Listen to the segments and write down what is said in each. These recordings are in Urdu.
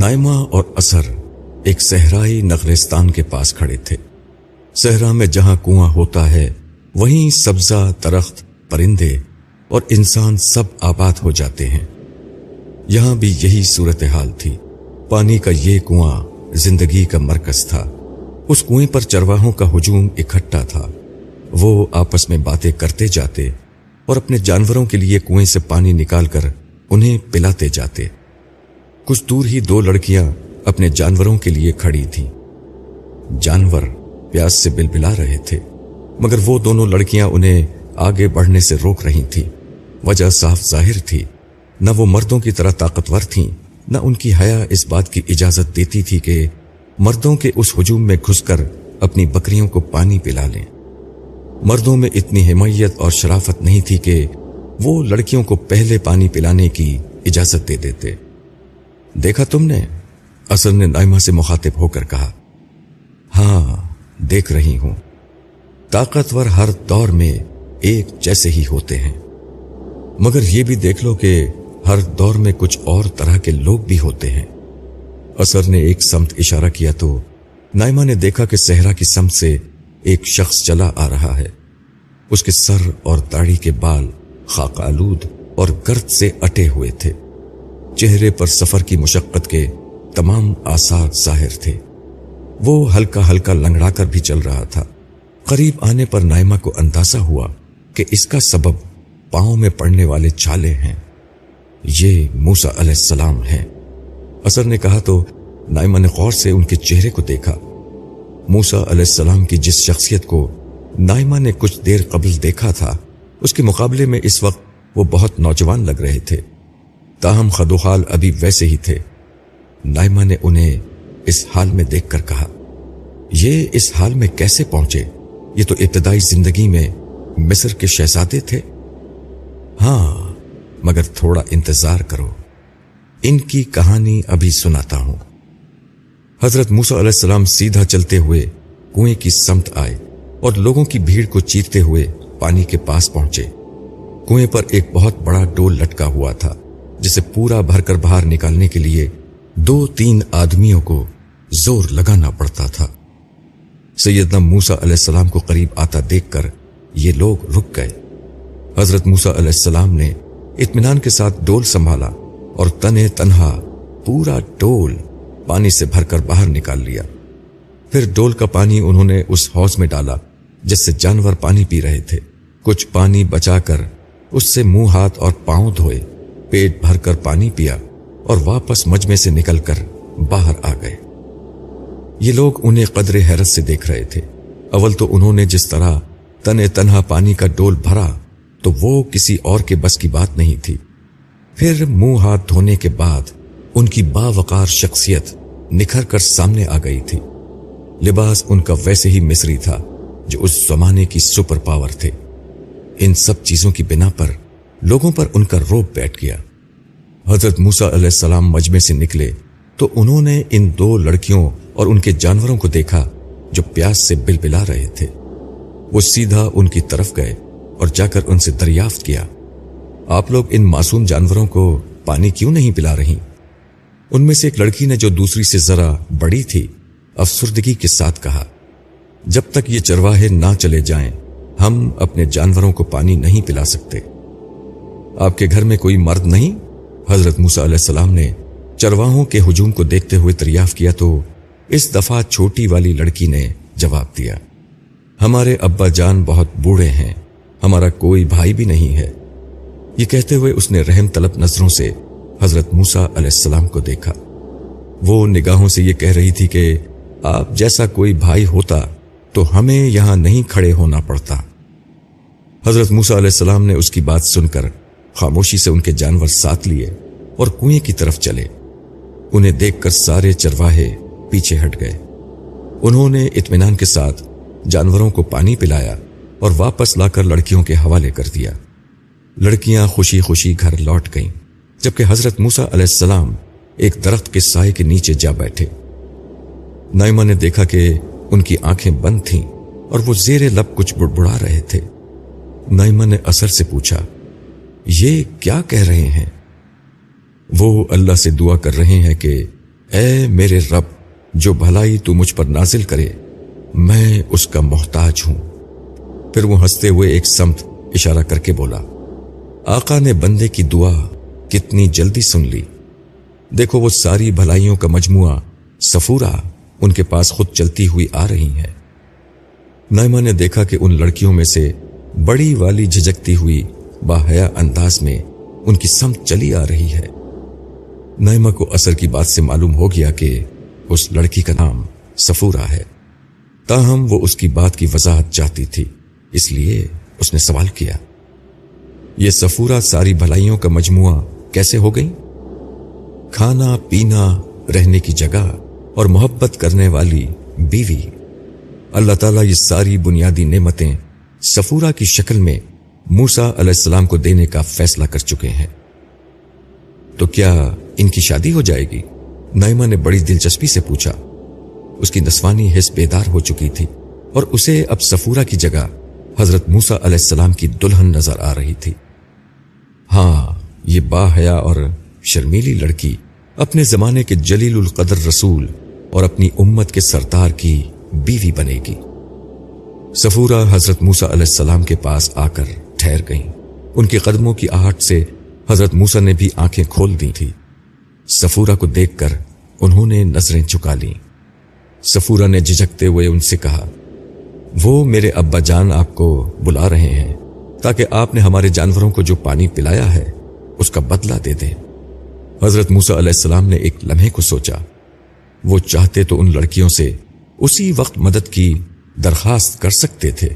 نائمہ اور اثر ایک صحرائی نغرستان کے پاس کھڑے تھے۔ صحرا میں جہاں کنواں ہوتا ہے، وہیں سبزہ، درخت، پرندے اور انسان سب آباد ہو جاتے ہیں۔ یہاں بھی یہی صورتحال تھی۔ پانی کا یہ کنواں زندگی کا مرکز تھا۔ اس کنویں پر چرواہوں کا ہجوم اکٹھا تھا۔ وہ آپس میں باتیں کرتے جاتے اور اپنے جانوروں کے لیے کنویں سے پانی نکال کر انہیں پلاتے جاتے۔ کچھ دور ہی دو لڑکیاں اپنے جانوروں کے لیے کھڑی تھیں۔ جانور پیاس سے بل بلا رہے تھے، مگر وہ دونوں لڑکیاں انہیں آگے بڑھنے سے روک رہی تھیں۔ وجہ صاف ظاہر تھی، نہ وہ مردوں کی طرح طاقتور تھیں، نہ ان کی حیا اس بات کی اجازت دیتی تھی کہ مردوں کے اس ہجوم میں گھس کر اپنی بکریوں کو پانی پلا لیں۔ مردوں میں اتنی حمایت اور شرافت نہیں تھی کہ وہ لڑکیوں کو پہلے پانی پلانے کی اجازت دے دیتے۔ دیکھا تم نے؟ اصل نے نائمہ سے مخاطب ہو کر کہا ہاں دیکھ رہی ہوں۔ طاقتور ہر دور میں ایک جیسے ہی ہوتے ہیں۔ مگر یہ بھی دیکھ لو کہ ہر دور میں کچھ اور طرح کے لوگ بھی ہوتے ہیں۔ اثر نے ایک سمت اشارہ کیا تو نائمہ نے دیکھا کہ صحرا کی سمت سے ایک شخص چلا آ رہا ہے۔ اس کے سر اور داڑھی کے بال خاک آلود اور گرد سے اٹے ہوئے تھے۔ چہرے پر سفر کی مشقت کے تمام آثار ظاہر تھے۔ وہ ہلکا ہلکا لنگڑا کر بھی چل رہا تھا۔ قریب آنے پر نائمہ کو اندازہ ہوا کہ اس کا سبب پاؤں میں پڑنے والے چھالے ہیں۔ یہ موسا علیہ السلام ہیں۔ اثر نے کہا تو نائمہ نے غور سے ان کے چہرے کو دیکھا۔ موسا علیہ السلام کی جس شخصیت کو نائمہ نے کچھ دیر قبل دیکھا تھا، اس کے مقابلے میں اس وقت وہ بہت نوجوان لگ رہے تھے۔ تاہم خدوخال ابھی ویسے ہی تھے۔ نائمہ نے انہیں اس حال میں دیکھ کر کہا، یہ اس حال میں کیسے پہنچے؟ یہ تو ابتدائی زندگی میں مصر کے شہزادے تھے۔ ہاں مگر تھوڑا انتظار کرو۔ ان کی کہانی ابھی سناتا ہوں۔ حضرت موسا علیہ السلام سیدھا چلتے ہوئے کنویں کی سمت آئے اور لوگوں کی بھیڑ کو چیرتے ہوئے پانی کے پاس پہنچے۔ کنویں پر ایک بہت بڑا ڈول لٹکا ہوا تھا۔ جسے پورا بھر کر باہر نکالنے کے لیے دو تین آدمیوں کو زور لگانا پڑتا تھا۔ سیدنا موسا علیہ السلام کو قریب آتا دیکھ کر یہ لوگ رک گئے۔ حضرت موسا علیہ السلام نے اطمینان کے ساتھ ڈول سنبھالا اور تنے تنہا پورا ڈول پانی سے بھر کر باہر نکال لیا۔ پھر ڈول کا پانی انہوں نے اس حوض میں ڈالا جس سے جانور پانی پی رہے تھے۔ کچھ پانی بچا کر اس سے منہ ہاتھ اور پاؤں دھوئے۔ پیٹ بھر کر پانی پیا اور واپس مجمے سے نکل کر باہر آ گئے۔ یہ لوگ انہیں قدر حیرت سے دیکھ رہے تھے۔ اول تو انہوں نے جس طرح تنے تنہا پانی کا ڈول بھرا تو وہ کسی اور کے بس کی بات نہیں تھی۔ پھر منہ ہاتھ دھونے کے بعد ان کی باوقار شخصیت نکھر کر سامنے آ گئی تھی۔ لباس ان کا ویسے ہی مصری تھا جو اس زمانے کی سپر پاور تھے۔ ان سب چیزوں کی بنا پر لوگوں پر ان کا روپ بیٹھ گیا۔ حضرت موسا علیہ السلام مجمع سے نکلے تو انہوں نے ان دو لڑکیوں اور ان کے جانوروں کو دیکھا جو پیاس سے بل بلا رہے تھے۔ وہ سیدھا ان کی طرف گئے اور جا کر ان سے دریافت کیا۔ آپ لوگ ان معصوم جانوروں کو پانی کیوں نہیں پلا رہی؟ ان میں سے ایک لڑکی نے جو دوسری سے ذرا بڑی تھی، افسردگی کے ساتھ کہا، جب تک یہ چرواہے نہ چلے جائیں، ہم اپنے جانوروں کو پانی نہیں پلا سکتے۔ آپ کے گھر میں کوئی مرد نہیں؟ حضرت موسا علیہ السلام نے چرواہوں کے ہجوم کو دیکھتے ہوئے دریافت کیا تو اس دفعہ چھوٹی والی لڑکی نے جواب دیا، ہمارے ابا جان بہت بوڑھے ہیں، ہمارا کوئی بھائی بھی نہیں ہے۔ یہ کہتے ہوئے اس نے رحم طلب نظروں سے حضرت موسا علیہ السلام کو دیکھا۔ وہ نگاہوں سے یہ کہہ رہی تھی کہ آپ جیسا کوئی بھائی ہوتا تو ہمیں یہاں نہیں کھڑے ہونا پڑتا۔ حضرت موسا علیہ السلام نے اس کی بات سن کر خاموشی سے ان کے جانور ساتھ لیے اور کنویں کی طرف چلے۔ انہیں دیکھ کر سارے چرواہے پیچھے ہٹ گئے۔ انہوں نے اطمینان کے ساتھ جانوروں کو پانی پلایا اور واپس لا کر لڑکیوں کے حوالے کر دیا۔ لڑکیاں خوشی خوشی گھر لوٹ گئیں، جبکہ حضرت موسا علیہ السلام ایک درخت کے سائے کے نیچے جا بیٹھے۔ نائمہ نے دیکھا کہ ان کی آنکھیں بند تھیں اور وہ زیر لب کچھ بڑبڑا رہے تھے۔ نائمہ نے اثر سے پوچھا یہ کیا کہہ رہے ہیں؟ وہ اللہ سے دعا کر رہے ہیں کہ اے میرے رب، جو بھلائی تو مجھ پر نازل کرے، میں اس کا محتاج ہوں۔ پھر وہ ہنستے ہوئے ایک سمت اشارہ کر کے بولا، آقا نے بندے کی دعا کتنی جلدی سن لی۔ دیکھو، وہ ساری بھلائیوں کا مجموعہ سفورا ان کے پاس خود چلتی ہوئی آ رہی ہے نائمہ نے دیکھا کہ ان لڑکیوں میں سے بڑی والی جھجکتی ہوئی باحیا انداز میں ان کی سمت چلی آ رہی ہے۔ نائمہ کو اثر کی بات سے معلوم ہو گیا کہ اس لڑکی کا نام سفورا ہے۔ تاہم، وہ اس کی بات کی وضاحت چاہتی تھی، اس لیے اس نے سوال کیا۔ یہ سفورا ساری بھلائیوں کا مجموعہ کیسے ہو گئی؟ کھانا، پینا، رہنے کی جگہ اور محبت کرنے والی بیوی۔ اللہ تعالیٰ یہ ساری بنیادی نعمتیں سفورا کی شکل میں موسا علیہ السلام کو دینے کا فیصلہ کر چکے ہیں۔ تو کیا ان کی شادی ہو جائے گی؟ نائمہ نے بڑی دلچسپی سے پوچھا۔ اس کی نسوانی حص بیدار ہو چکی تھی اور اسے اب سفورا کی جگہ حضرت موسا علیہ السلام کی دلہن نظر آ رہی تھی۔ ہاں یہ با حیا اور شرمیلی لڑکی اپنے زمانے کے جلیل القدر رسول اور اپنی امت کے سردار کی بیوی بنے گی۔ سفورا حضرت موسا علیہ السلام کے پاس آ کر ٹھہر گئیں۔ ان کے قدموں کی آہٹ سے حضرت موسا نے بھی آنکھیں کھول دی تھی سفورا کو دیکھ کر انہوں نے نظریں چکا لی سفورا نے جھجکتے ہوئے ان سے کہا، وہ میرے ابا جان آپ کو بلا رہے ہیں، تاکہ آپ نے ہمارے جانوروں کو جو پانی پلایا ہے، اس کا بدلہ دے دیں۔ حضرت موسا علیہ السلام نے ایک لمحے کو سوچا، وہ چاہتے تو ان لڑکیوں سے اسی وقت مدد کی درخواست کر سکتے تھے،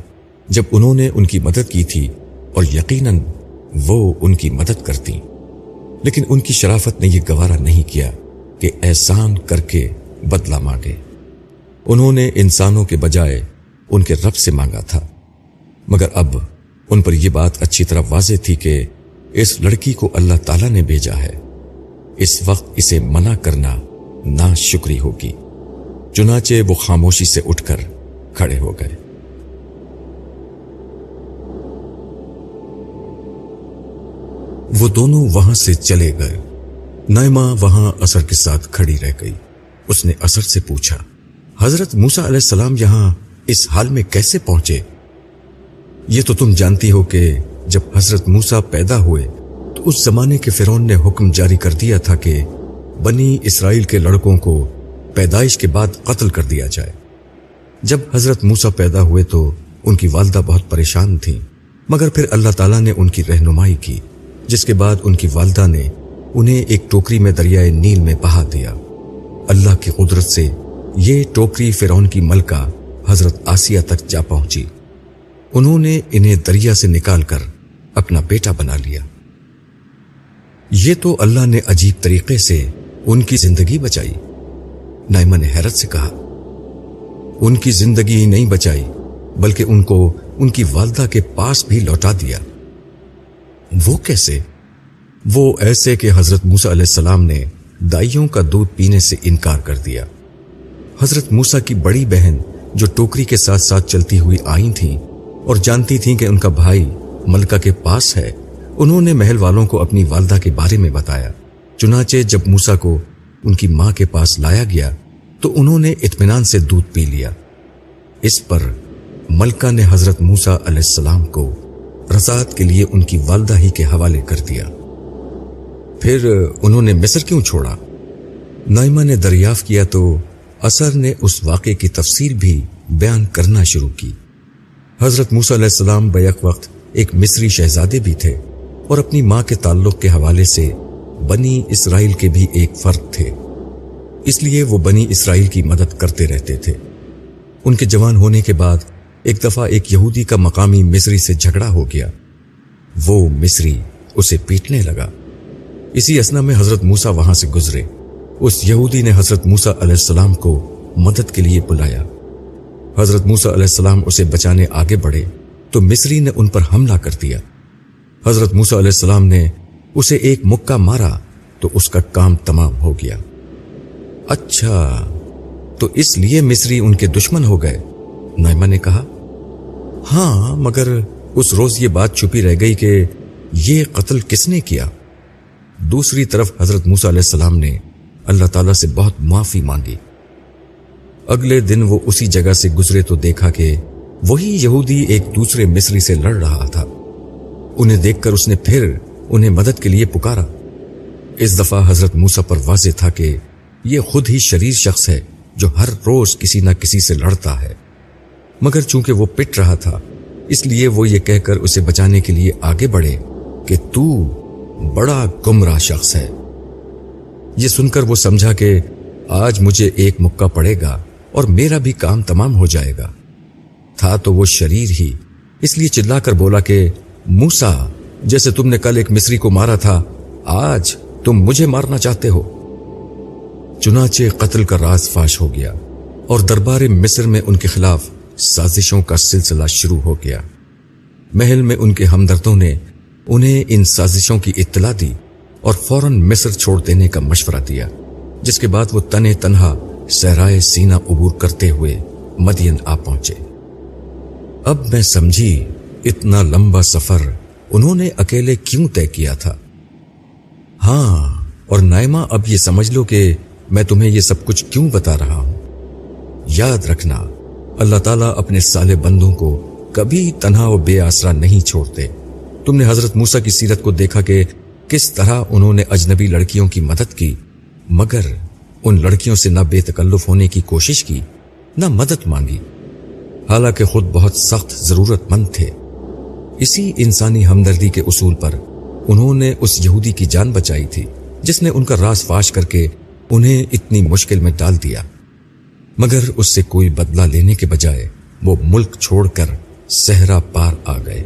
جب انہوں نے ان کی مدد کی تھی۔ اور یقیناً وہ ان کی مدد کرتی۔ لیکن ان کی شرافت نے یہ گوارا نہیں کیا کہ احسان کر کے بدلہ مانگے۔ انہوں نے انسانوں کے بجائے ان کے رب سے مانگا تھا۔ مگر اب ان پر یہ بات اچھی طرح واضح تھی کہ اس لڑکی کو اللہ تعالی نے بھیجا ہے۔ اس وقت اسے منع کرنا نا شکری ہوگی۔ چنانچہ وہ خاموشی سے اٹھ کر کھڑے ہو گئے۔ وہ دونوں وہاں سے چلے گئے۔ نائمہ وہاں اثر کے ساتھ کھڑی رہ گئی۔ اس نے اثر سے پوچھا، حضرت موسا علیہ السلام یہاں اس حال میں کیسے پہنچے؟ یہ تو تم جانتی ہو کہ جب حضرت موسا پیدا ہوئے، تو اس زمانے کے فرون نے حکم جاری کر دیا تھا کہ بنی اسرائیل کے لڑکوں کو پیدائش کے بعد قتل کر دیا جائے۔ جب حضرت موسا پیدا ہوئے تو ان کی والدہ بہت پریشان تھیں، مگر پھر اللہ تعالیٰ نے ان کی رہنمائی کی۔ جس کے بعد ان کی والدہ نے انہیں ایک ٹوکری میں دریائے نیل میں بہا دیا۔ اللہ کی قدرت سے یہ ٹوکری فرون کی ملکہ حضرت آسیہ تک جا پہنچی۔ انہوں نے انہیں دریا سے نکال کر اپنا بیٹا بنا لیا۔ یہ تو اللہ نے عجیب طریقے سے ان کی زندگی بچائی۔ نائمہ نے حیرت سے کہا، ان کی زندگی نہیں بچائی، بلکہ ان کو ان کی والدہ کے پاس بھی لوٹا دیا۔ وہ کیسے؟ وہ ایسے کہ حضرت موسا علیہ السلام نے دائیوں کا دودھ پینے سے انکار کر دیا۔ حضرت موسا کی بڑی بہن جو ٹوکری کے ساتھ ساتھ چلتی ہوئی آئی تھیں اور جانتی تھیں کہ ان کا بھائی ملکہ کے پاس ہے، انہوں نے محل والوں کو اپنی والدہ کے بارے میں بتایا۔ چنانچہ جب موسا کو ان کی ماں کے پاس لایا گیا تو انہوں نے اطمینان سے دودھ پی لیا۔ اس پر ملکہ نے حضرت موسا علیہ السلام کو رضاعت کے لیے ان کی والدہ ہی کے حوالے کر دیا۔ پھر انہوں نے مصر کیوں چھوڑا؟ نائمہ نے دریافت کیا تو اثر نے اس واقعے کی تفسیر بھی بیان کرنا شروع کی۔ حضرت موسیٰ علیہ السلام بیک وقت ایک مصری شہزادے بھی تھے اور اپنی ماں کے تعلق کے حوالے سے بنی اسرائیل کے بھی ایک فرد تھے۔ اس لیے وہ بنی اسرائیل کی مدد کرتے رہتے تھے۔ ان کے جوان ہونے کے بعد ایک دفعہ ایک یہودی کا مقامی مصری سے جھگڑا ہو گیا۔ وہ مصری اسے پیٹنے لگا۔ اسی اسنا میں حضرت موسا وہاں سے گزرے۔ اس یہودی نے حضرت موسا علیہ السلام کو مدد کے لیے بلایا۔ حضرت موسا علیہ السلام اسے بچانے آگے بڑھے تو مصری نے ان پر حملہ کر دیا۔ حضرت موسا علیہ السلام نے اسے ایک مکہ مارا تو اس کا کام تمام ہو گیا۔ اچھا تو اس لیے مصری ان کے دشمن ہو گئے۔ نائمہ نے کہا ہاں مگر اس روز یہ بات چھپی رہ گئی کہ یہ قتل کس نے کیا؟ دوسری طرف حضرت موسیٰ علیہ السلام نے اللہ تعالیٰ سے بہت معافی مانگی۔ اگلے دن وہ اسی جگہ سے گزرے تو دیکھا کہ وہی یہودی ایک دوسرے مصری سے لڑ رہا تھا۔ انہیں دیکھ کر اس نے پھر انہیں مدد کے لیے پکارا۔ اس دفعہ حضرت موسا پر واضح تھا کہ یہ خود ہی شریر شخص ہے جو ہر روز کسی نہ کسی سے لڑتا ہے۔ مگر چونکہ وہ پٹ رہا تھا، اس لیے وہ یہ کہہ کر اسے بچانے کے لیے آگے بڑھے کہ تو بڑا گمراہ شخص ہے۔ یہ سن کر وہ سمجھا کہ آج مجھے ایک مکہ پڑے گا اور میرا بھی کام تمام ہو جائے گا۔ تھا تو وہ شریر ہی، اس لیے چلا کر بولا کہ موسا جیسے تم نے کل ایک مصری کو مارا تھا، آج تم مجھے مارنا چاہتے ہو۔ چنانچہ قتل کا راز فاش ہو گیا اور دربار مصر میں ان کے خلاف سازشوں کا سلسلہ شروع ہو گیا۔ محل میں ان کے ہمدردوں نے انہیں ان سازشوں کی اطلاع دی اور فوراً مصر چھوڑ دینے کا مشورہ دیا، جس کے بعد وہ تنے تنہا سہرائے سینا عبور کرتے ہوئے مدین آ پہنچے۔ اب میں سمجھی اتنا لمبا سفر انہوں نے اکیلے کیوں طے کیا تھا؟ ہاں اور نائمہ، اب یہ سمجھ لو کہ میں تمہیں یہ سب کچھ کیوں بتا رہا ہوں۔ یاد رکھنا اللہ تعالیٰ اپنے سالے بندوں کو کبھی تنہا و بے آسرا نہیں چھوڑتے۔ تم نے حضرت موسا کی سیرت کو دیکھا کہ کس طرح انہوں نے اجنبی لڑکیوں کی مدد کی، مگر ان لڑکیوں سے نہ بے تکلف ہونے کی کوشش کی، نہ مدد مانگی۔ حالانکہ خود بہت سخت ضرورت مند تھے۔ اسی انسانی ہمدردی کے اصول پر انہوں نے اس یہودی کی جان بچائی تھی، جس نے ان کا راز فاش کر کے انہیں اتنی مشکل میں ڈال دیا۔ مگر اس سے کوئی بدلہ لینے کے بجائے وہ ملک چھوڑ کر صحرا پار آ گئے۔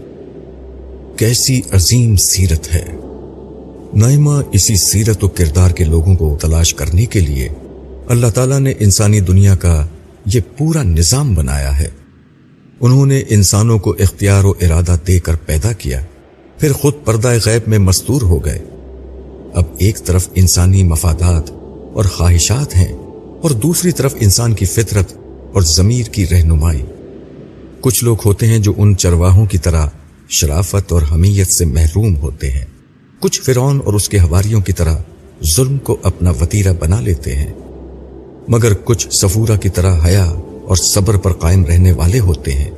کیسی عظیم سیرت ہے۔ نائمہ اسی سیرت و کردار کے لوگوں کو تلاش کرنے کے لیے اللہ تعالیٰ نے انسانی دنیا کا یہ پورا نظام بنایا ہے۔ انہوں نے انسانوں کو اختیار و ارادہ دے کر پیدا کیا، پھر خود پردہ غیب میں مستور ہو گئے۔ اب ایک طرف انسانی مفادات اور خواہشات ہیں اور دوسری طرف انسان کی فطرت اور ضمیر کی رہنمائی۔ کچھ لوگ ہوتے ہیں جو ان چرواہوں کی طرح شرافت اور حمیت سے محروم ہوتے ہیں۔ کچھ فرعون اور اس کے ہواریوں کی طرح ظلم کو اپنا وطیرہ بنا لیتے ہیں۔ مگر کچھ سفورہ کی طرح حیا اور صبر پر قائم رہنے والے ہوتے ہیں۔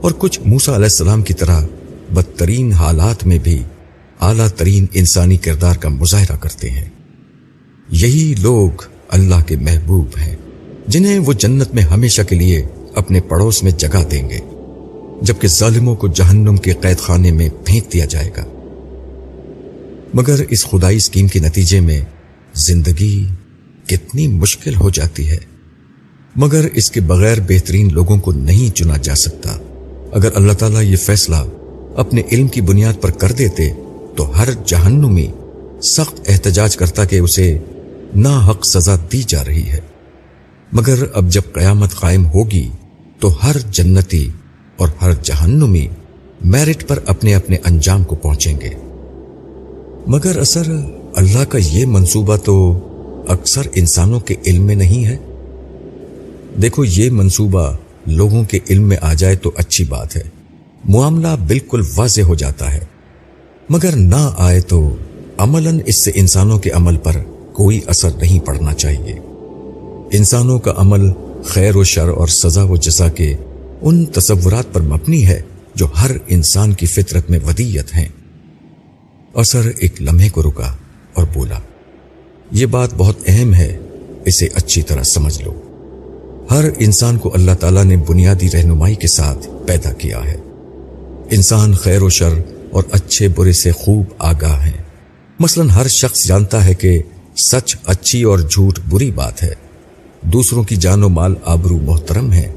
اور کچھ موسا علیہ السلام کی طرح بدترین حالات میں بھی اعلیٰ ترین انسانی کردار کا مظاہرہ کرتے ہیں۔ یہی لوگ اللہ کے محبوب ہیں، جنہیں وہ جنت میں ہمیشہ کے لیے اپنے پڑوس میں جگہ دیں گے، جبکہ ظالموں کو جہنم کے قید خانے میں پھینک دیا جائے گا۔ مگر اس خدائی اسکیم کے نتیجے میں زندگی کتنی مشکل ہو جاتی ہے۔ مگر اس کے بغیر بہترین لوگوں کو نہیں چنا جا سکتا۔ اگر اللہ تعالیٰ یہ فیصلہ اپنے علم کی بنیاد پر کر دیتے تو ہر جہنمی سخت احتجاج کرتا کہ اسے نا حق سزا دی جا رہی ہے۔ مگر اب جب قیامت قائم ہوگی، تو ہر جنتی اور ہر جہنمی میرٹ پر اپنے اپنے انجام کو پہنچیں گے۔ مگر اثر اللہ کا یہ منصوبہ تو اکثر انسانوں کے علم میں نہیں ہے۔ دیکھو، یہ منصوبہ لوگوں کے علم میں آ جائے تو اچھی بات ہے۔ معاملہ بالکل واضح ہو جاتا ہے۔ مگر نہ آئے تو عملاً اس سے انسانوں کے عمل پر کوئی اثر نہیں پڑنا چاہیے۔ انسانوں کا عمل خیر و شر اور سزا و جزا کے ان تصورات پر مبنی ہے جو ہر انسان کی فطرت میں ودیت ہیں۔ اثر ایک لمحے کو رکا اور بولا، یہ بات بہت اہم ہے، اسے اچھی طرح سمجھ لو۔ ہر انسان کو اللہ تعالیٰ نے بنیادی رہنمائی کے ساتھ پیدا کیا ہے۔ انسان خیر و شر اور اچھے برے سے خوب آگاہ ہیں مثلا ہر شخص جانتا ہے کہ سچ اچھی اور جھوٹ بری بات ہے۔ دوسروں کی جان و مال آبرو محترم ہے۔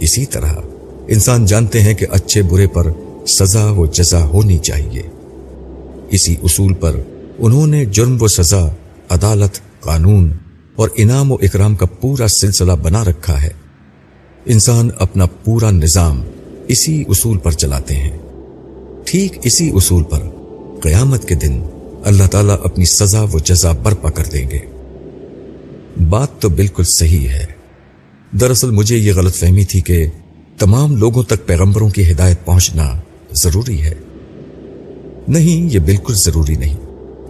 اسی طرح انسان جانتے ہیں کہ اچھے برے پر سزا و جزا ہونی چاہیے۔ اسی اصول پر انہوں نے جرم و سزا، عدالت، قانون اور انعام و اکرام کا پورا سلسلہ بنا رکھا ہے۔ انسان اپنا پورا نظام اسی اصول پر چلاتے ہیں۔ ٹھیک اسی اصول پر قیامت کے دن اللہ تعالیٰ اپنی سزا و جزا برپا کر دیں گے۔ بات تو بالکل صحیح ہے۔ دراصل مجھے یہ غلط فہمی تھی کہ تمام لوگوں تک پیغمبروں کی ہدایت پہنچنا ضروری ہے۔ نہیں، یہ بالکل ضروری نہیں۔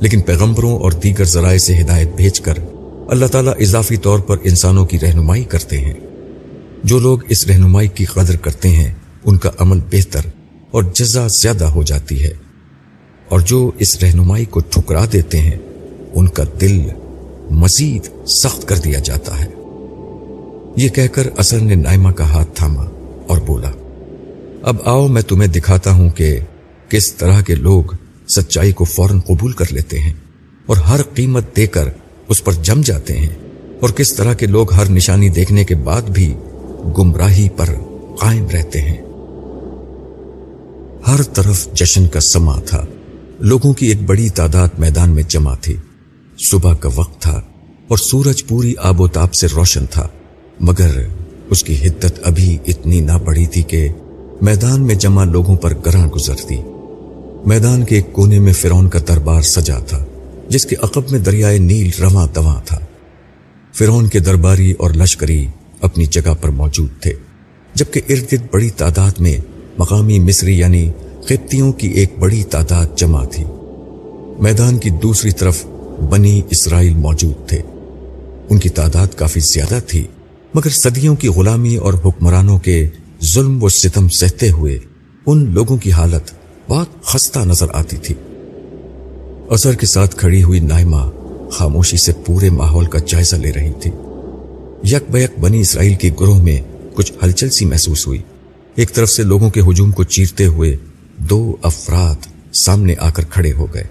لیکن پیغمبروں اور دیگر ذرائع سے ہدایت بھیج کر اللہ تعالیٰ اضافی طور پر انسانوں کی رہنمائی کرتے ہیں۔ جو لوگ اس رہنمائی کی قدر کرتے ہیں، ان کا عمل بہتر اور جزا زیادہ ہو جاتی ہے۔ اور جو اس رہنمائی کو ٹھکرا دیتے ہیں، ان کا دل مزید سخت کر دیا جاتا ہے۔ یہ کہہ کر اثر نے نائمہ کا ہاتھ تھاما اور بولا، اب آؤ میں تمہیں دکھاتا ہوں کہ کس طرح کے لوگ سچائی کو فوراً قبول کر لیتے ہیں اور ہر قیمت دے کر اس پر جم جاتے ہیں اور کس طرح کے لوگ ہر نشانی دیکھنے کے بعد بھی گمراہی پر قائم رہتے ہیں۔ ہر طرف جشن کا سما تھا۔ لوگوں کی ایک بڑی تعداد میدان میں جمع تھی۔ صبح کا وقت تھا اور سورج پوری آب و تاب سے روشن تھا، مگر اس کی حدت ابھی اتنی نہ بڑھی تھی کہ میدان میں جمع لوگوں پر گراں گزرتی میدان کے ایک کونے میں فرون کا دربار سجا تھا، جس کے عقب میں دریائے نیل رواں دواں تھا۔ فرون کے درباری اور لشکری اپنی جگہ پر موجود تھے، جبکہ ارد گرد بڑی تعداد میں مقامی مصری یعنی خطیوں کی ایک بڑی تعداد جمع تھی۔ میدان کی دوسری طرف بنی اسرائیل موجود تھے۔ ان کی تعداد کافی زیادہ تھی، مگر صدیوں کی غلامی اور حکمرانوں کے ظلم و ستم سہتے ہوئے ان لوگوں کی حالت بہت خستہ نظر آتی تھی۔ اثر کے ساتھ کھڑی ہوئی نائمہ خاموشی سے پورے ماحول کا جائزہ لے رہی تھی۔ یک بیک بنی اسرائیل کی گروہ میں کچھ ہلچل سی محسوس ہوئی۔ ایک طرف سے لوگوں کے ہجوم کو چیرتے ہوئے دو افراد سامنے آ کر کھڑے ہو گئے۔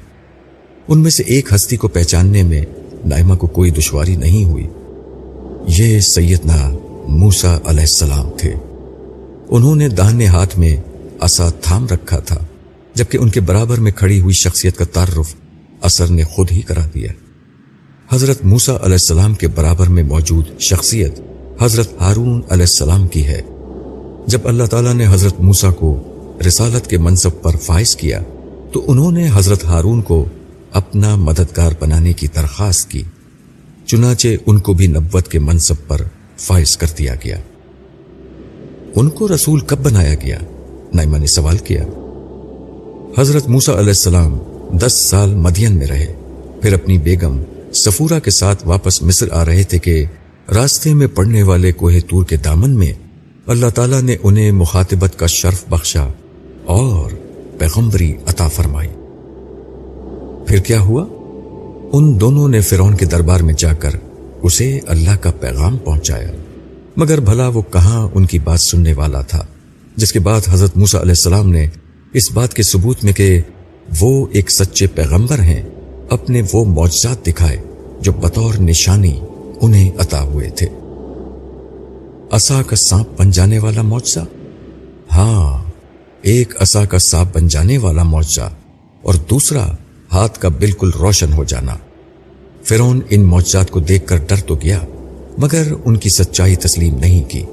ان میں سے ایک ہستی کو پہچاننے میں نائمہ کو کوئی دشواری نہیں ہوئی۔ یہ سیدنا موسا علیہ السلام تھے۔ انہوں نے دہنے ہاتھ میں اصا تھام رکھا تھا، جبکہ ان کے برابر میں کھڑی ہوئی شخصیت کا تعارف اثر نے خود ہی کرا دیا۔ حضرت موسا علیہ السلام کے برابر میں موجود شخصیت حضرت ہارون علیہ السلام کی ہے۔ جب اللہ تعالیٰ نے حضرت موسا کو رسالت کے منصب پر فائز کیا تو انہوں نے حضرت ہارون کو اپنا مددگار بنانے کی درخواست کی، چنانچہ ان کو بھی نبوت کے منصب پر فائز کر دیا گیا۔ ان کو رسول کب بنایا گیا؟ نائمہ نے سوال کیا۔ حضرت موسا علیہ السلام دس سال مدین میں رہے۔ پھر اپنی بیگم سفورا کے ساتھ واپس مصر آ رہے تھے کہ راستے میں پڑنے والے کوہ تور کے دامن میں اللہ تعالیٰ نے انہیں مخاطبت کا شرف بخشا۔ اور پیغمبری عطا فرمائی۔ پھر کیا ہوا؟ ان دونوں نے فرون کے دربار میں جا کر اسے اللہ کا پیغام پہنچایا۔ مگر بھلا وہ کہاں ان کی بات سننے والا تھا، جس کے بعد حضرت موسا علیہ السلام نے اس بات کے ثبوت میں کہ وہ ایک سچے پیغمبر ہیں، اپنے وہ معجزات دکھائے جو بطور نشانی انہیں عطا ہوئے تھے۔ اصا کا سانپ بن جانے والا معجزہ؟ ہاں ایک اصا کا سانپ بن جانے والا معجزہ اور دوسرا ہاتھ کا بالکل روشن ہو جانا۔ فرون ان معجزات کو دیکھ کر ڈر تو گیا، مگر ان کی سچائی تسلیم نہیں کی،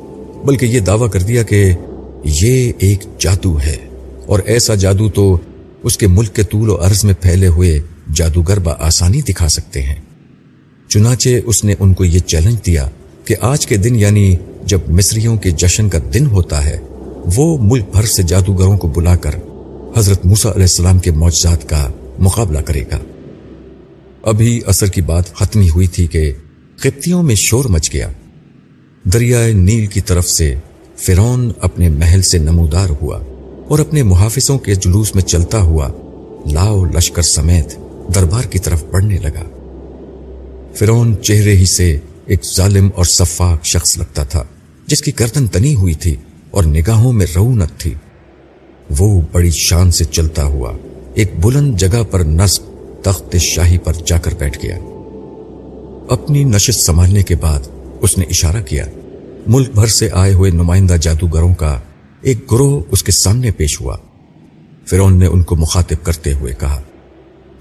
بلکہ یہ دعویٰ کر دیا کہ یہ ایک جادو ہے۔ اور ایسا جادو تو اس کے ملک کے طول و عرض میں پھیلے ہوئے جادوگر با آسانی دکھا سکتے ہیں۔ چنانچہ اس نے ان کو یہ چیلنج دیا کہ آج کے دن یعنی جب مصریوں کے جشن کا دن ہوتا ہے وہ ملک بھر سے جادوگروں کو بلا کر حضرت موسا علیہ السلام کے معجزات کا مقابلہ کرے گا۔ ابھی اثر کی بات ختمی ہوئی تھی کہ قبطیوں میں شور مچ گیا۔ دریائے نیل کی طرف سے فرون اپنے محل سے نمودار ہوا اور اپنے محافظوں کے جلوس میں چلتا ہوا لاؤ لشکر سمیت دربار کی طرف بڑھنے لگا۔ فرون چہرے ہی سے ایک ظالم اور صفاق شخص لگتا تھا، جس کی گردن تنی ہوئی تھی۔ اور نگاہوں میں رونت تھی۔ وہ بڑی شان سے چلتا ہوا ایک بلند جگہ پر نصب تخت شاہی پر جا کر بیٹھ گیا۔ اپنی نشست سنبھالنے کے بعد اس نے اشارہ کیا، ملک بھر سے آئے ہوئے نمائندہ جادوگروں کا ایک گروہ اس کے سامنے پیش ہوا۔ فرون نے ان کو مخاطب کرتے ہوئے کہا،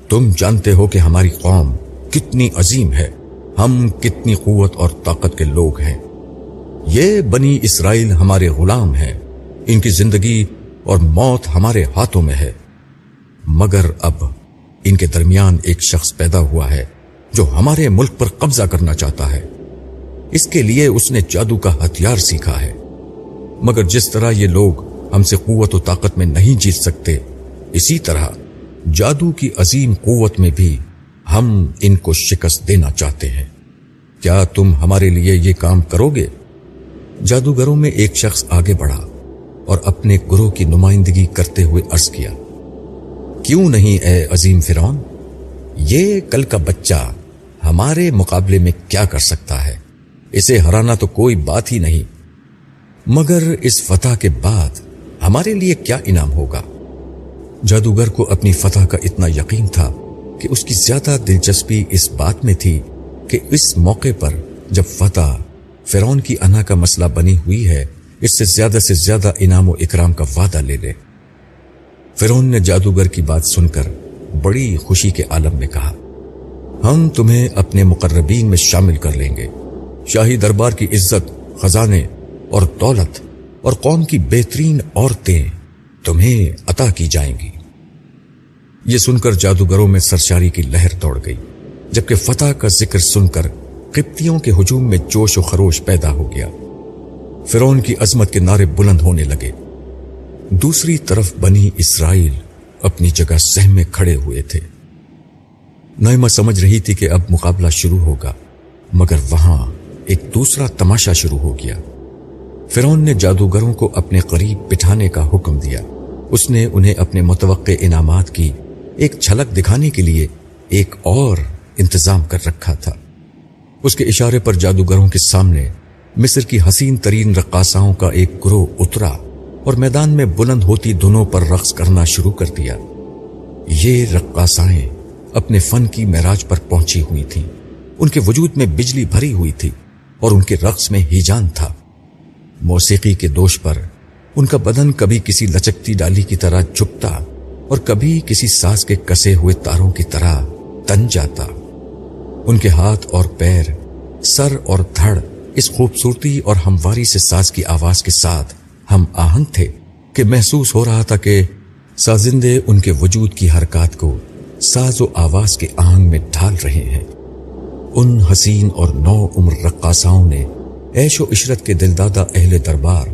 تم جانتے ہو کہ ہماری قوم کتنی عظیم ہے، ہم کتنی قوت اور طاقت کے لوگ ہیں۔ یہ بنی اسرائیل ہمارے غلام ہیں۔ ان کی زندگی اور موت ہمارے ہاتھوں میں ہے۔ مگر اب ان کے درمیان ایک شخص پیدا ہوا ہے جو ہمارے ملک پر قبضہ کرنا چاہتا ہے۔ اس کے لیے اس نے جادو کا ہتھیار سیکھا ہے۔ مگر جس طرح یہ لوگ ہم سے قوت و طاقت میں نہیں جیت سکتے، اسی طرح جادو کی عظیم قوت میں بھی ہم ان کو شکست دینا چاہتے ہیں۔ کیا تم ہمارے لیے یہ کام کرو گے؟ جادوگروں میں ایک شخص آگے بڑھا اور اپنے گروہ کی نمائندگی کرتے ہوئے عرض کیا، کیوں نہیں اے عظیم فرون یہ کل کا بچہ ہمارے مقابلے میں کیا کر سکتا ہے؟ اسے ہرانا تو کوئی بات ہی نہیں۔ مگر اس فتح کے بعد ہمارے لیے کیا انعام ہوگا؟ جادوگر کو اپنی فتح کا اتنا یقین تھا کہ اس کی زیادہ دلچسپی اس بات میں تھی کہ اس موقع پر جب فتح فرون کی انا کا مسئلہ بنی ہوئی ہے، اس سے زیادہ سے زیادہ انعام و اکرام کا وعدہ لے لے۔ فرون نے جادوگر کی بات سن کر بڑی خوشی کے عالم میں کہا، ہم تمہیں اپنے مقربین میں شامل کر لیں گے۔ شاہی دربار کی عزت، خزانے اور دولت اور قوم کی بہترین عورتیں تمہیں عطا کی جائیں گی۔ یہ سن کر جادوگروں میں سرشاری کی لہر دوڑ گئی، جبکہ فتح کا ذکر سن کر قبطیوں کے ہجوم میں جوش و خروش پیدا ہو گیا۔ فرون کی عظمت کے نعرے بلند ہونے لگے۔ دوسری طرف بنی اسرائیل اپنی جگہ سہ میں کھڑے ہوئے تھے۔ نائمہ سمجھ رہی تھی کہ اب مقابلہ شروع ہوگا، مگر وہاں ایک دوسرا تماشا شروع ہو گیا۔ فرون نے جادوگروں کو اپنے قریب بٹھانے کا حکم دیا۔ اس نے انہیں اپنے متوقع انعامات کی ایک چھلک دکھانے کے لیے ایک اور انتظام کر رکھا تھا۔ اس کے اشارے پر جادوگروں کے سامنے مصر کی حسین ترین رقاصاؤں کا ایک گروہ اترا اور میدان میں بلند ہوتی دنوں پر رقص کرنا شروع کر دیا۔ یہ رقاصائیں اپنے فن کی معراج پر پہنچی ہوئی تھیں۔ ان کے وجود میں بجلی بھری ہوئی تھی اور ان کے رقص میں ہی جان تھا۔ موسیقی کے دوش پر ان کا بدن کبھی کسی لچکتی ڈالی کی طرح جھکتا اور کبھی کسی ساز کے کسے ہوئے تاروں کی طرح تن جاتا۔ ان کے ہاتھ اور پیر، سر اور دھڑ اس خوبصورتی اور ہمواری سے ساز کی آواز کے ساتھ ہم آہنگ تھے کہ محسوس ہو رہا تھا کہ سازندے ان کے وجود کی حرکات کو ساز و آواز کے آہنگ میں ڈھال رہے ہیں۔ ان حسین اور نو عمر رقاصاؤں نے ایش و عشرت کے دلدادہ اہل دربار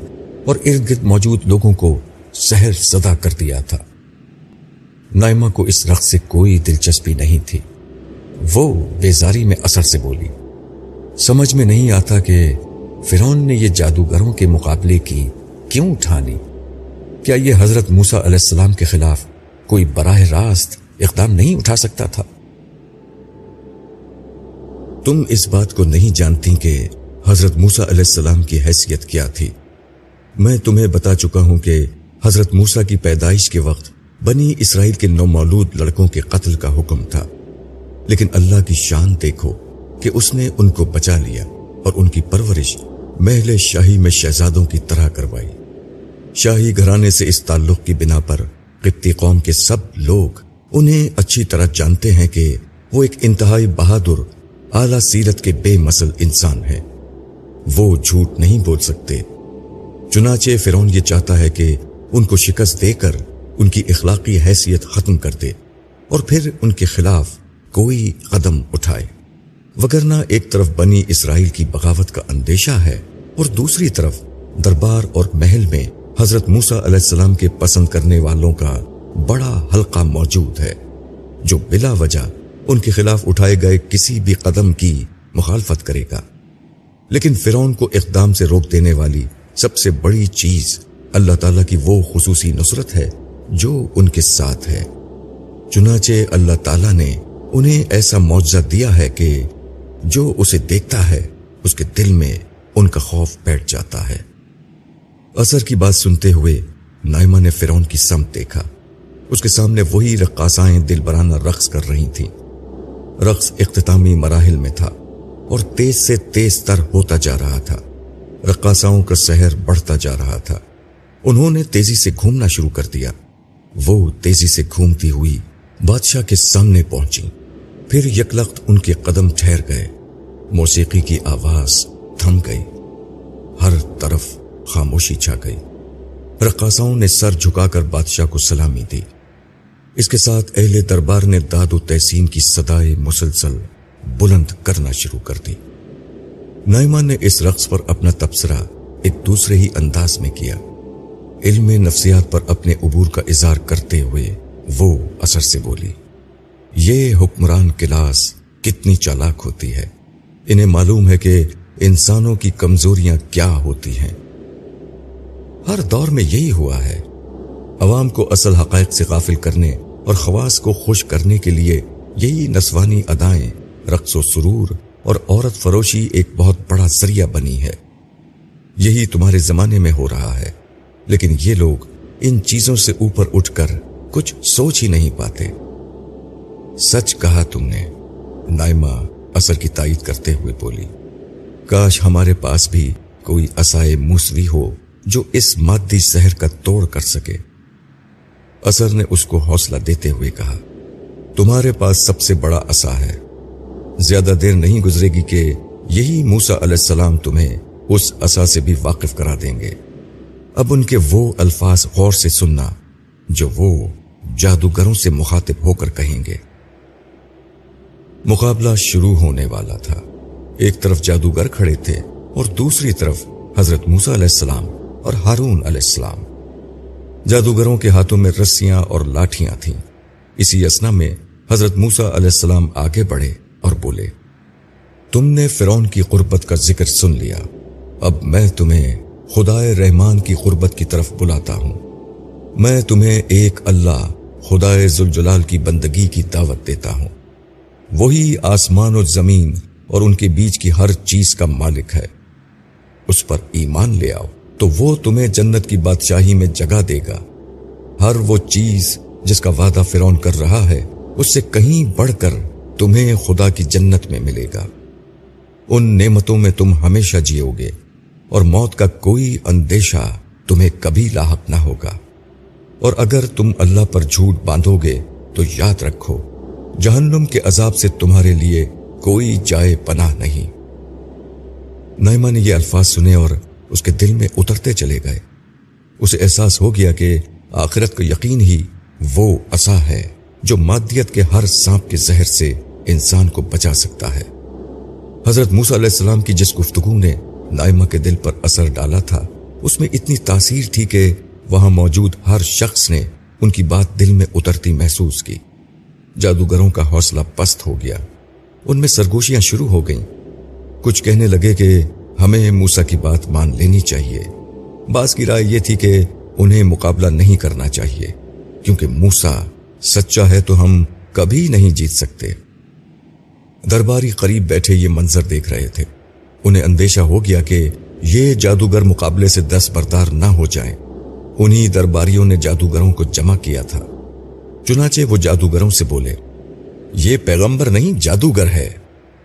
اور ارد گرد موجود لوگوں کو سہر زدہ کر دیا تھا۔ نائمہ کو اس رقص سے کوئی دلچسپی نہیں تھی۔ وہ بیزاری میں اثر سے بولی۔ سمجھ میں نہیں آتا کہ فرون نے یہ جادوگروں کے مقابلے کی کیوں اٹھانی؟ کیا یہ حضرت موسا علیہ السلام کے خلاف کوئی براہ راست اقدام نہیں اٹھا سکتا تھا؟ تم اس بات کو نہیں جانتی کہ حضرت موسا علیہ السلام کی حیثیت کیا تھی۔ میں تمہیں بتا چکا ہوں کہ حضرت موسا کی پیدائش کے وقت بنی اسرائیل کے نو مولود لڑکوں کے قتل کا حکم تھا۔ لیکن اللہ کی شان دیکھو کہ اس نے ان کو بچا لیا اور ان کی پرورش محل شاہی میں شہزادوں کی طرح کروائی۔ شاہی گھرانے سے اس تعلق کی بنا پر قبطی قوم کے سب لوگ انہیں اچھی طرح جانتے ہیں کہ وہ ایک انتہائی بہادر، اعلی سیرت کے بے مسل انسان ہے وہ جھوٹ نہیں بول سکتے۔ چنانچہ فرون یہ چاہتا ہے کہ ان کو شکست دے کر ان کی اخلاقی حیثیت ختم کر دے اور پھر ان کے خلاف کوئی قدم اٹھائے۔ وگرنہ ایک طرف بنی اسرائیل کی بغاوت کا اندیشہ ہے اور دوسری طرف دربار اور محل میں حضرت موسا علیہ السلام کے پسند کرنے والوں کا بڑا حلقہ موجود ہے، جو بلا وجہ ان کے خلاف اٹھائے گئے کسی بھی قدم کی مخالفت کرے گا۔ لیکن فرون کو اقدام سے روک دینے والی سب سے بڑی چیز اللہ تعالیٰ کی وہ خصوصی نصرت ہے جو ان کے ساتھ ہے۔ چنانچہ اللہ تعالیٰ نے انہیں ایسا معاوضہ دیا ہے کہ جو اسے دیکھتا ہے، اس کے دل میں ان کا خوف بیٹھ جاتا ہے۔ اثر کی بات سنتے ہوئے نائمہ نے فرون کی سمت دیکھا۔ اس کے سامنے وہی رقاصائیں دل برانہ رقص کر رہی تھیں۔ رقص اختتامی مراحل میں تھا اور تیز سے تیز تر ہوتا جا رہا تھا۔ رقاصاؤں کا سحر بڑھتا جا رہا تھا۔ انہوں نے تیزی سے گھومنا شروع کر دیا۔ وہ تیزی سے گھومتی ہوئی بادشاہ کے سامنے پہنچی پھر یکلخت ان کے قدم ٹھہر گئے۔ موسیقی کی آواز تھم گئی۔ ہر طرف خاموشی چھا گئی۔ رقاصاؤں نے سر جھکا کر بادشاہ کو سلامی دی۔ اس کے ساتھ اہل دربار نے داد و تحسین کی صدائے مسلسل بلند کرنا شروع کر دی۔ نائمہ نے اس رقص پر اپنا تبصرہ ایک دوسرے ہی انداز میں کیا۔ علم نفسیات پر اپنے عبور کا اظہار کرتے ہوئے وہ اثر سے بولی۔ یہ حکمران کلاس کتنی چالاک ہوتی ہے۔ انہیں معلوم ہے کہ انسانوں کی کمزوریاں کیا ہوتی ہیں۔ ہر دور میں یہی ہوا ہے۔ عوام کو اصل حقائق سے غافل کرنے اور خواص کو خوش کرنے کے لیے یہی نسوانی ادائیں رقص و سرور اور عورت فروشی ایک بہت بڑا ذریعہ بنی ہے۔ یہی تمہارے زمانے میں ہو رہا ہے۔ لیکن یہ لوگ ان چیزوں سے اوپر اٹھ کر کچھ سوچ ہی نہیں پاتے۔ سچ کہا تم نے۔ نائمہ اثر کی تائید کرتے ہوئے بولی، کاش ہمارے پاس بھی کوئی اسائے موسوی ہو جو اس مادی زہر کا توڑ کر سکے۔ اثر نے اس کو حوصلہ دیتے ہوئے کہا، تمہارے پاس سب سے بڑا اصا ہے۔ زیادہ دیر نہیں گزرے گی کہ یہی موسا علیہ السلام تمہیں اس اصا سے بھی واقف کرا دیں گے۔ اب ان کے وہ الفاظ غور سے سننا جو وہ جادوگروں سے مخاطب ہو کر کہیں گے۔ مقابلہ شروع ہونے والا تھا۔ ایک طرف جادوگر کھڑے تھے اور دوسری طرف حضرت موسا علیہ السلام اور ہارون علیہ السلام۔ جادوگروں کے ہاتھوں میں رسیاں اور لاٹیاں تھیں۔ اسی اسنا میں حضرت موسا علیہ السلام آگے بڑھے اور بولے، تم نے فرون کی قربت کا ذکر سن لیا۔ اب میں تمہیں خدائے رحمان کی قربت کی طرف بلاتا ہوں۔ میں تمہیں ایک اللہ، خدائے ذوالجلال کی بندگی کی دعوت دیتا ہوں۔ وہی آسمان و زمین اور ان کے بیچ کی ہر چیز کا مالک ہے۔ اس پر ایمان لے آؤ تو وہ تمہیں جنت کی بادشاہی میں جگہ دے گا۔ ہر وہ چیز جس کا وعدہ فرون کر رہا ہے، اس سے کہیں بڑھ کر تمہیں خدا کی جنت میں ملے گا۔ ان نعمتوں میں تم ہمیشہ جیو گے اور موت کا کوئی اندیشہ تمہیں کبھی لاحق نہ ہوگا۔ اور اگر تم اللہ پر جھوٹ باندھو گے تو یاد رکھو جہنم کے عذاب سے تمہارے لیے کوئی جائے پناہ نہیں۔ نائمہ نے یہ الفاظ سنے اور اس کے دل میں اترتے چلے گئے۔ اسے احساس ہو گیا کہ آخرت کو یقین ہی وہ اصا ہے جو مادیت کے ہر سانپ کے زہر سے انسان کو بچا سکتا ہے۔ حضرت موسیٰ علیہ السلام کی جس گفتگو نے نائمہ کے دل پر اثر ڈالا تھا، اس میں اتنی تاثیر تھی کہ وہاں موجود ہر شخص نے ان کی بات دل میں اترتی محسوس کی۔ جادوگروں کا حوصلہ پست ہو گیا۔ ان میں سرگوشیاں شروع ہو گئیں۔ کچھ کہنے لگے کہ ہمیں موسا کی بات مان لینی چاہیے۔ بعض کی رائے یہ تھی کہ انہیں مقابلہ نہیں کرنا چاہیے، کیونکہ موسا سچا ہے تو ہم کبھی نہیں جیت سکتے۔ درباری قریب بیٹھے یہ منظر دیکھ رہے تھے۔ انہیں اندیشہ ہو گیا کہ یہ جادوگر مقابلے سے دس بردار نہ ہو جائیں۔ انہی درباریوں نے جادوگروں کو جمع کیا تھا۔ چنانچہ وہ جادوگروں سے بولے، یہ پیغمبر نہیں، جادوگر ہے۔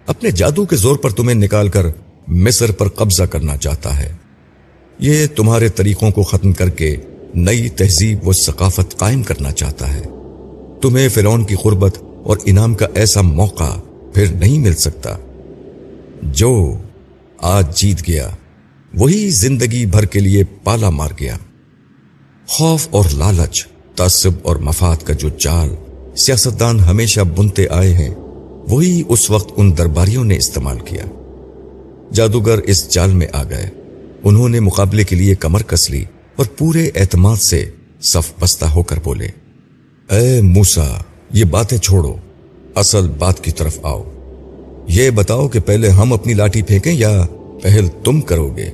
اپنے جادو کے زور پر تمہیں نکال کر مصر پر قبضہ کرنا چاہتا ہے۔ یہ تمہارے طریقوں کو ختم کر کے نئی تہذیب و ثقافت قائم کرنا چاہتا ہے۔ تمہیں فرون کی قربت اور انعام کا ایسا موقع پھر نہیں مل سکتا۔ جو آج جیت گیا، وہی زندگی بھر کے لیے پالا مار گیا۔ خوف اور لالچ تعصب اور مفاد کا جو چال سیاستدان ہمیشہ بنتے آئے ہیں، وہی اس وقت ان درباریوں نے استعمال کیا۔ جادوگر اس چال میں آ گئے۔ انہوں نے مقابلے کے لیے کمر کس لی اور پورے اعتماد سے صف بستہ ہو کر بولے، اے موسا یہ باتیں چھوڑو، اصل بات کی طرف آؤ۔ یہ بتاؤ کہ پہلے ہم اپنی لاٹھی پھینکیں یا پہل تم کرو گے؟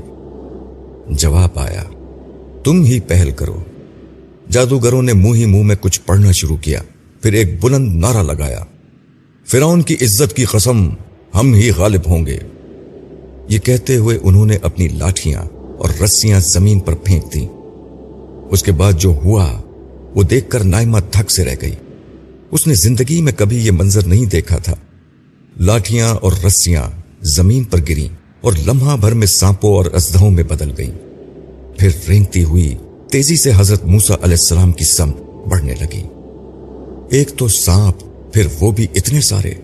جواب آیا، تم ہی پہل کرو۔ جادوگروں نے منہ ہی منہ میں کچھ پڑھنا شروع کیا، پھر ایک بلند نعرہ لگایا۔ فرعون کی عزت کی قسم، ہم ہی غالب ہوں گے۔ یہ کہتے ہوئے انہوں نے اپنی لاٹیاں اور رسیاں زمین پر پھینک دی اس کے بعد جو ہوا، وہ دیکھ کر نائمہ تھک سے رہ گئی۔ اس نے زندگی میں کبھی یہ منظر نہیں دیکھا تھا۔ لاٹیاں اور رسیاں زمین پر گریں اور لمحہ بھر میں سانپوں اور ازدہوں میں بدل گئیں۔ پھر رینگتی ہوئی تیزی سے حضرت موسا علیہ السلام کی سم بڑھنے لگی۔ ایک تو سانپ، پھر وہ بھی اتنے سارے۔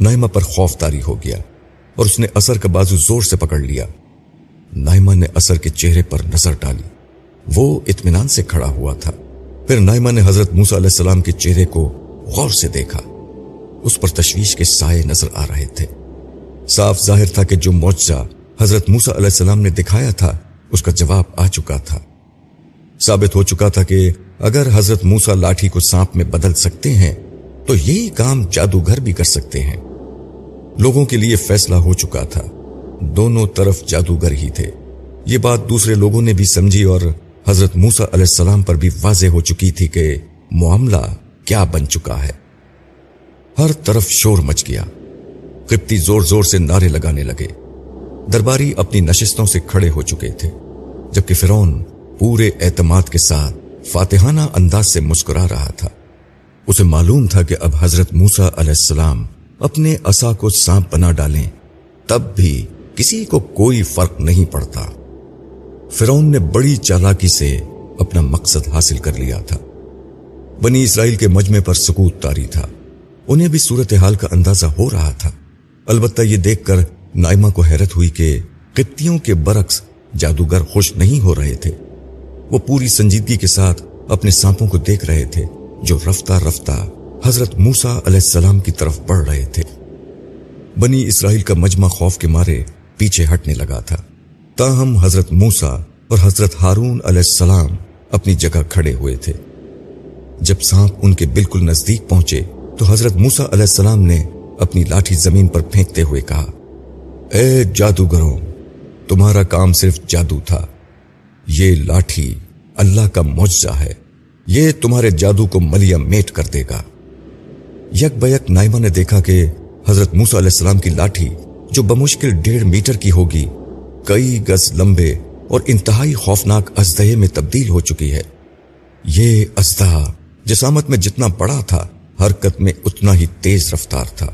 نائمہ پر خوف تاری ہو گیا اور اس نے اثر کا بازو زور سے پکڑ لیا۔ نائمہ نے اثر کے چہرے پر نظر ڈالی۔ وہ اطمینان سے کھڑا ہوا تھا۔ پھر نائمہ نے حضرت موسا علیہ السلام کے چہرے کو غور سے دیکھا۔ اس پر تشویش کے سائے نظر آ رہے تھے۔ صاف ظاہر تھا کہ جو معجزہ حضرت موسا علیہ السلام نے دکھایا تھا، اس کا جواب آ چکا تھا۔ ثابت ہو چکا تھا کہ اگر حضرت موسا لاٹھی کو سانپ میں بدل سکتے ہیں، تو یہی کام جادوگر بھی کر سکتے ہیں۔ لوگوں کے لیے فیصلہ ہو چکا تھا۔ دونوں طرف جادوگر ہی تھے۔ یہ بات دوسرے لوگوں نے بھی سمجھی اور حضرت موسا علیہ السلام پر بھی واضح ہو چکی تھی کہ معاملہ کیا بن چکا ہے۔ ہر طرف شور مچ گیا۔ قبطی زور زور سے نعرے لگانے لگے۔ درباری اپنی نشستوں سے کھڑے ہو چکے تھے، جبکہ فرون پورے اعتماد کے ساتھ فاتحانہ انداز سے مسکرا رہا تھا۔ اسے معلوم تھا کہ اب حضرت موسا علیہ السلام اپنے اصا کو سانپ بنا ڈالیں، تب بھی کسی کو کوئی فرق نہیں پڑتا۔ فرون نے بڑی چالاکی سے اپنا مقصد حاصل کر لیا تھا۔ بنی اسرائیل کے مجمع پر سکوت تاری تھا۔ انہیں بھی صورتحال کا اندازہ ہو رہا تھا۔ البتہ یہ دیکھ کر نائمہ کو حیرت ہوئی کہ قطیوں کے برعکس جادوگر خوش نہیں ہو رہے تھے۔ وہ پوری سنجیدگی کے ساتھ اپنے سانپوں کو دیکھ رہے تھے، جو رفتہ رفتہ حضرت موسا علیہ السلام کی طرف بڑھ رہے تھے۔ بنی اسرائیل کا مجمع خوف کے مارے پیچھے ہٹنے لگا تھا۔ تاہم حضرت موسا اور حضرت ہارون علیہ السلام اپنی جگہ کھڑے ہوئے تھے۔ جب سانپ ان کے بالکل نزدیک پہنچے، تو حضرت موسا علیہ السلام نے اپنی لاٹھی زمین پر پھینکتے ہوئے کہا، اے جادوگروں، تمہارا کام صرف جادو تھا۔ یہ لاٹھی اللہ کا معجزہ ہے۔ یہ تمہارے جادو کو ملیا میٹ کر دے گا۔ یک بیک نائمہ نے دیکھا کہ حضرت موسا علیہ السلام کی لاٹھی جو بمشکل ڈیڑھ میٹر کی ہوگی، کئی گز لمبے اور انتہائی خوفناک ازدہے میں تبدیل ہو چکی ہے۔ یہ ازدہ جسامت میں جتنا بڑا تھا، حرکت میں اتنا ہی تیز رفتار تھا۔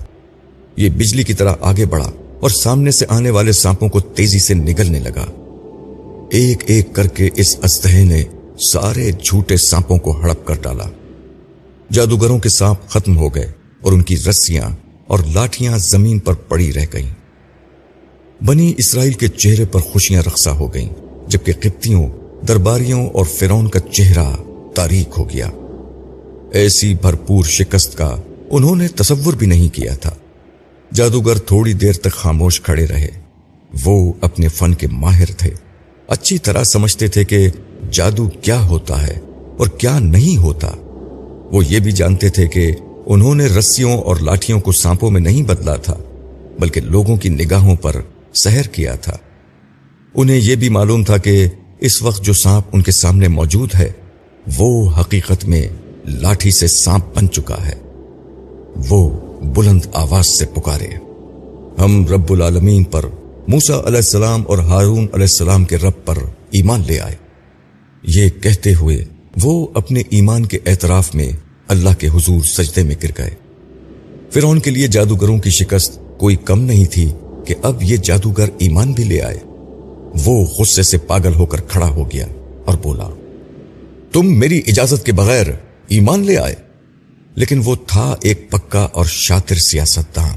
یہ بجلی کی طرح آگے بڑھا اور سامنے سے آنے والے سانپوں کو تیزی سے نگلنے لگا۔ ایک ایک کر کے اس استحے نے سارے جھوٹے سانپوں کو ہڑپ کر ڈالا۔ جادوگروں کے سانپ ختم ہو گئے اور ان کی رسیاں اور لاٹیاں زمین پر پڑی رہ گئیں۔ بنی اسرائیل کے چہرے پر خوشیاں رقصہ ہو گئیں، جبکہ قبطیوں، درباریوں اور فرون کا چہرہ تاریخ ہو گیا۔ ایسی بھرپور شکست کا انہوں نے تصور بھی نہیں کیا تھا۔ جادوگر تھوڑی دیر تک خاموش کھڑے رہے۔ وہ اپنے فن کے ماہر تھے۔ اچھی طرح سمجھتے تھے کہ جادو کیا ہوتا ہے اور کیا نہیں ہوتا۔ وہ یہ بھی جانتے تھے کہ انہوں نے رسیوں اور لاٹھیوں کو سانپوں میں نہیں بدلا تھا، بلکہ لوگوں کی نگاہوں پر سحر کیا تھا۔ انہیں یہ بھی معلوم تھا کہ اس وقت جو سانپ ان کے سامنے موجود ہے، وہ حقیقت میں لاٹھی سے سانپ بن چکا ہے۔ وہ بلند آواز سے پکارے، ہم رب العالمین پر موسا علیہ السلام اور ہارون علیہ السلام کے رب پر ایمان لے آئے۔ یہ کہتے ہوئے وہ اپنے ایمان کے اعتراف میں اللہ کے حضور سجدے میں گر گئے۔ فرعون کے لیے جادوگروں کی شکست کوئی کم نہیں تھی کہ اب یہ جادوگر ایمان بھی لے آئے۔ وہ غصے سے پاگل ہو کر کھڑا ہو گیا اور بولا، تم میری اجازت کے بغیر ایمان لے آئے۔ لیکن وہ تھا ایک پکا اور شاطر سیاست دان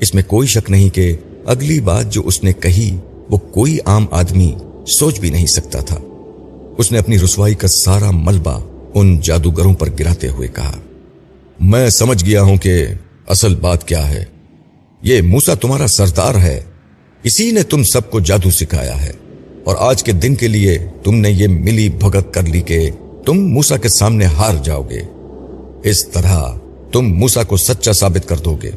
اس میں کوئی شک نہیں کہ اگلی بات جو اس نے کہی، وہ کوئی عام آدمی سوچ بھی نہیں سکتا تھا۔ اس نے اپنی رسوائی کا سارا ملبہ ان جادوگروں پر گراتے ہوئے کہا، میں سمجھ گیا ہوں کہ اصل بات کیا ہے۔ یہ موسا تمہارا سردار ہے۔ اسی نے تم سب کو جادو سکھایا ہے۔ اور آج کے دن کے لیے تم نے یہ ملی بھگت کر لی کہ تم موسا کے سامنے ہار جاؤ گے۔ اس طرح تم موسا کو سچا ثابت کر دو گے۔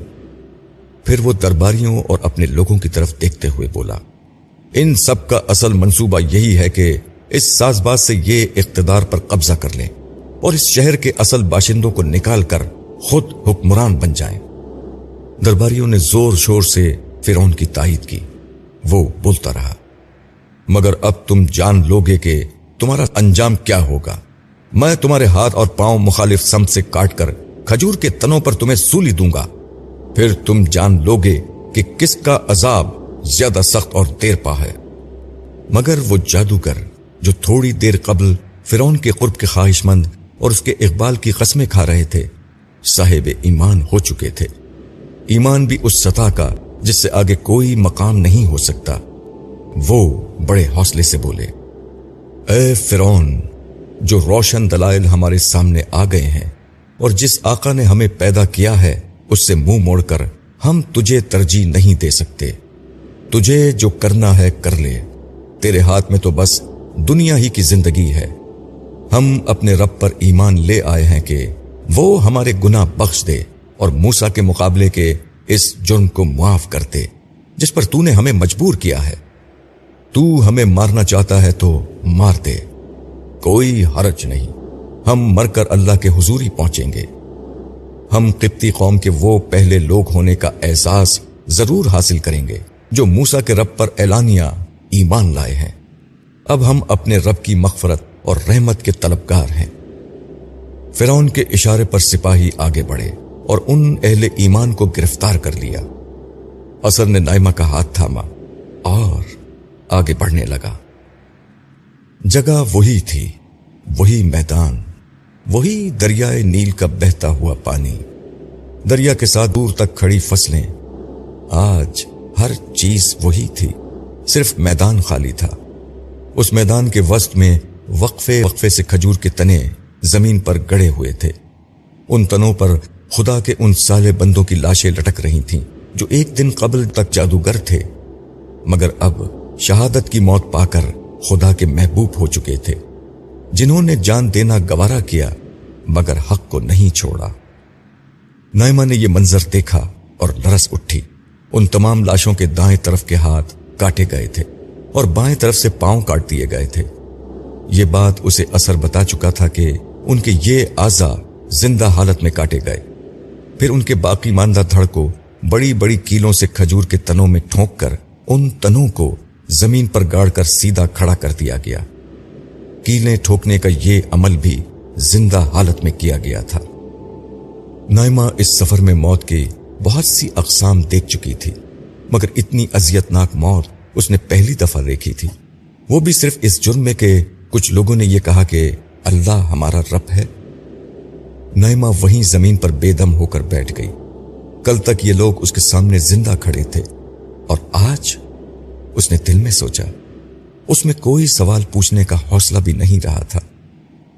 پھر وہ درباریوں اور اپنے لوگوں کی طرف دیکھتے ہوئے بولا، ان سب کا اصل منصوبہ یہی ہے کہ اس ساز باز سے یہ اقتدار پر قبضہ کر لیں اور اس شہر کے اصل باشندوں کو نکال کر خود حکمران بن جائیں۔ درباریوں نے زور شور سے فرون کی تائید کی۔ وہ بولتا رہا، مگر اب تم جان لوگے کہ تمہارا انجام کیا ہوگا۔ میں تمہارے ہاتھ اور پاؤں مخالف سمت سے کاٹ کر کھجور کے تنوں پر تمہیں سولی دوں گا۔ پھر تم جان لوگے کہ کس کا عذاب زیادہ سخت اور دیر پا ہے۔ مگر وہ جادوگر جو تھوڑی دیر قبل فرون کے قرب کے خواہش مند اور اس کے اقبال کی قسمیں کھا رہے تھے، صاحب ایمان ہو چکے تھے۔ ایمان بھی اس سطح کا جس سے آگے کوئی مقام نہیں ہو سکتا۔ وہ بڑے حوصلے سے بولے، اے فرون جو روشن دلائل ہمارے سامنے آ گئے ہیں اور جس آقا نے ہمیں پیدا کیا ہے اس سے منہ موڑ کر ہم تجھے ترجیح نہیں دے سکتے۔ تجھے جو کرنا ہے کر لے۔ تیرے ہاتھ میں تو بس دنیا ہی کی زندگی ہے۔ ہم اپنے رب پر ایمان لے آئے ہیں کہ وہ ہمارے گناہ بخش دے اور موسا کے مقابلے کے اس جرم کو معاف کرتے جس پر تو نے ہمیں مجبور کیا ہے۔ تو ہمیں مارنا چاہتا ہے تو مار دے۔ کوئی حرج نہیں۔ ہم مر کر اللہ کے حضوری پہنچیں گے۔ ہم قبطی قوم کے وہ پہلے لوگ ہونے کا احساس ضرور حاصل کریں گے جو موسا کے رب پر اعلانیہ ایمان لائے ہیں۔ اب ہم اپنے رب کی مغفرت اور رحمت کے طلبگار ہیں۔ فرون کے اشارے پر سپاہی آگے بڑھے اور ان اہل ایمان کو گرفتار کر لیا۔ اثر نے نائمہ کا ہاتھ تھاما اور آگے بڑھنے لگا۔ جگہ وہی تھی، وہی میدان۔ وہی دریائے نیل کا بہتا ہوا پانی۔ دریا کے ساتھ دور تک کھڑی فصلیں۔ آج ہر چیز وہی تھی، صرف میدان خالی تھا۔ اس میدان کے وسط میں وقفے وقفے سے کھجور کے تنے زمین پر گڑے ہوئے تھے۔ ان تنوں پر خدا کے ان سالے بندوں کی لاشیں لٹک رہی تھیں، جو ایک دن قبل تک جادوگر تھے۔ مگر اب شہادت کی موت پا کر خدا کے محبوب ہو چکے تھے۔ جنہوں نے جان دینا گوارا کیا مگر حق کو نہیں چھوڑا۔ نائمہ نے یہ منظر دیکھا اور لرس اٹھی۔ ان تمام لاشوں کے دائیں طرف کے ہاتھ کاٹے گئے تھے اور بائیں طرف سے پاؤں کاٹ دیے گئے تھے۔ یہ بات اسے اثر بتا چکا تھا کہ ان کے یہ آزا زندہ حالت میں کاٹے گئے۔ پھر ان کے باقی ماندہ دھڑ کو بڑی بڑی کیلوں سے کھجور کے تنوں میں ٹھونک کر ان تنوں کو زمین پر گاڑ کر سیدھا کھڑا کر دیا گیا۔ کیلیں ٹھوکنے کا یہ عمل بھی زندہ حالت میں کیا گیا تھا۔ نائمہ اس سفر میں موت کی بہت سی اقسام دیکھ چکی تھی، مگر اتنی اذیت ناک موت اس نے پہلی دفعہ دیکھی تھی۔ وہ بھی صرف اس جرم میں کہ کچھ لوگوں نے یہ کہا کہ اللہ ہمارا رب ہے۔ نائمہ وہیں زمین پر بے دم ہو کر بیٹھ گئی۔ کل تک یہ لوگ اس کے سامنے زندہ کھڑے تھے۔ اور آج اس نے دل میں سوچا، اس میں کوئی سوال پوچھنے کا حوصلہ بھی نہیں رہا تھا۔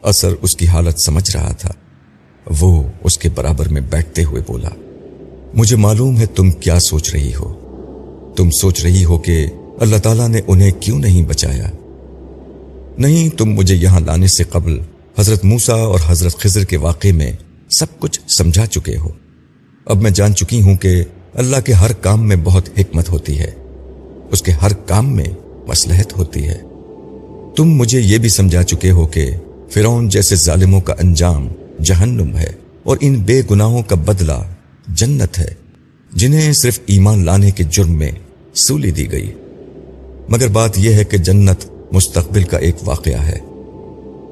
اثر اس کی حالت سمجھ رہا تھا۔ وہ اس کے برابر میں بیٹھتے ہوئے بولا، مجھے معلوم ہے تم کیا سوچ رہی ہو۔ تم سوچ رہی ہو کہ اللہ تعالیٰ نے انہیں کیوں نہیں بچایا۔ نہیں، تم مجھے یہاں لانے سے قبل حضرت موسا اور حضرت خضر کے واقعے میں سب کچھ سمجھا چکے ہو۔ اب میں جان چکی ہوں کہ اللہ کے ہر کام میں بہت حکمت ہوتی ہے۔ اس کے ہر کام میں مسلحت ہوتی ہے۔ تم مجھے یہ بھی سمجھا چکے ہو کہ فرون جیسے ظالموں کا انجام جہنم ہے اور ان بے گناہوں کا بدلہ جنت ہے، جنہیں صرف ایمان لانے کے جرم میں سولی دی گئی۔ مگر بات یہ ہے کہ جنت مستقبل کا ایک واقعہ ہے۔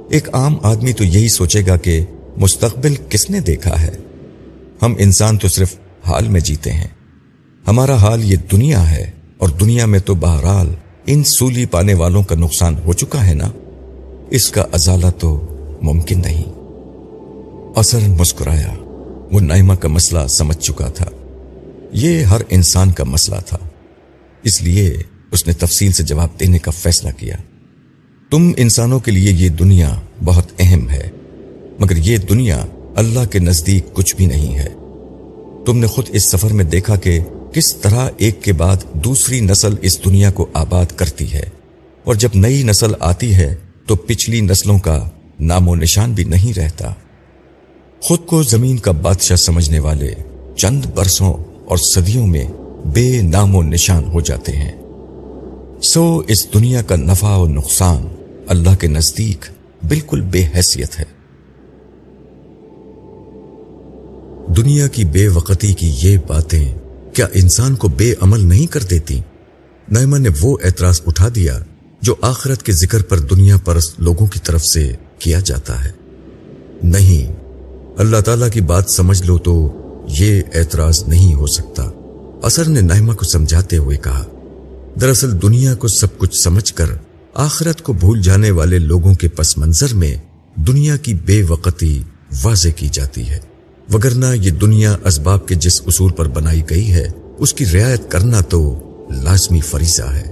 ایک عام آدمی تو یہی سوچے گا کہ مستقبل کس نے دیکھا ہے۔ ہم انسان تو صرف حال میں جیتے ہیں۔ ہمارا حال یہ دنیا ہے اور دنیا میں تو بہرحال ان سولی پانے والوں کا نقصان ہو چکا ہے نا؟ اس کا ازالہ تو ممکن نہیں۔ اثر مسکرایا۔ وہ نائمہ کا مسئلہ سمجھ چکا تھا۔ یہ ہر انسان کا مسئلہ تھا۔ اس لیے اس نے تفصیل سے جواب دینے کا فیصلہ کیا۔ تم انسانوں کے لیے یہ دنیا بہت اہم ہے، مگر یہ دنیا اللہ کے نزدیک کچھ بھی نہیں ہے۔ تم نے خود اس سفر میں دیکھا کہ کس طرح ایک کے بعد دوسری نسل اس دنیا کو آباد کرتی ہے۔ اور جب نئی نسل آتی ہے تو پچھلی نسلوں کا نام و نشان بھی نہیں رہتا۔ خود کو زمین کا بادشاہ سمجھنے والے چند برسوں اور صدیوں میں بے نام و نشان ہو جاتے ہیں۔ سو اس دنیا کا نفع و نقصان اللہ کے نزدیک بالکل بے حیثیت ہے۔ دنیا کی بے وقتی کی یہ باتیں کیا انسان کو بے عمل نہیں کر دیتی؟ نائمہ نے وہ اعتراض اٹھا دیا جو آخرت کے ذکر پر دنیا پرست لوگوں کی طرف سے کیا جاتا ہے۔ نہیں، اللہ تعالیٰ کی بات سمجھ لو تو یہ اعتراض نہیں ہو سکتا۔ اثر نے نائمہ کو سمجھاتے ہوئے کہا، دراصل دنیا کو سب کچھ سمجھ کر آخرت کو بھول جانے والے لوگوں کے پس منظر میں دنیا کی بے وقتی واضح کی جاتی ہے۔ وگرنہ یہ دنیا اسباب کے جس اصول پر بنائی گئی ہے، اس کی رعایت کرنا تو لازمی فریضہ ہے۔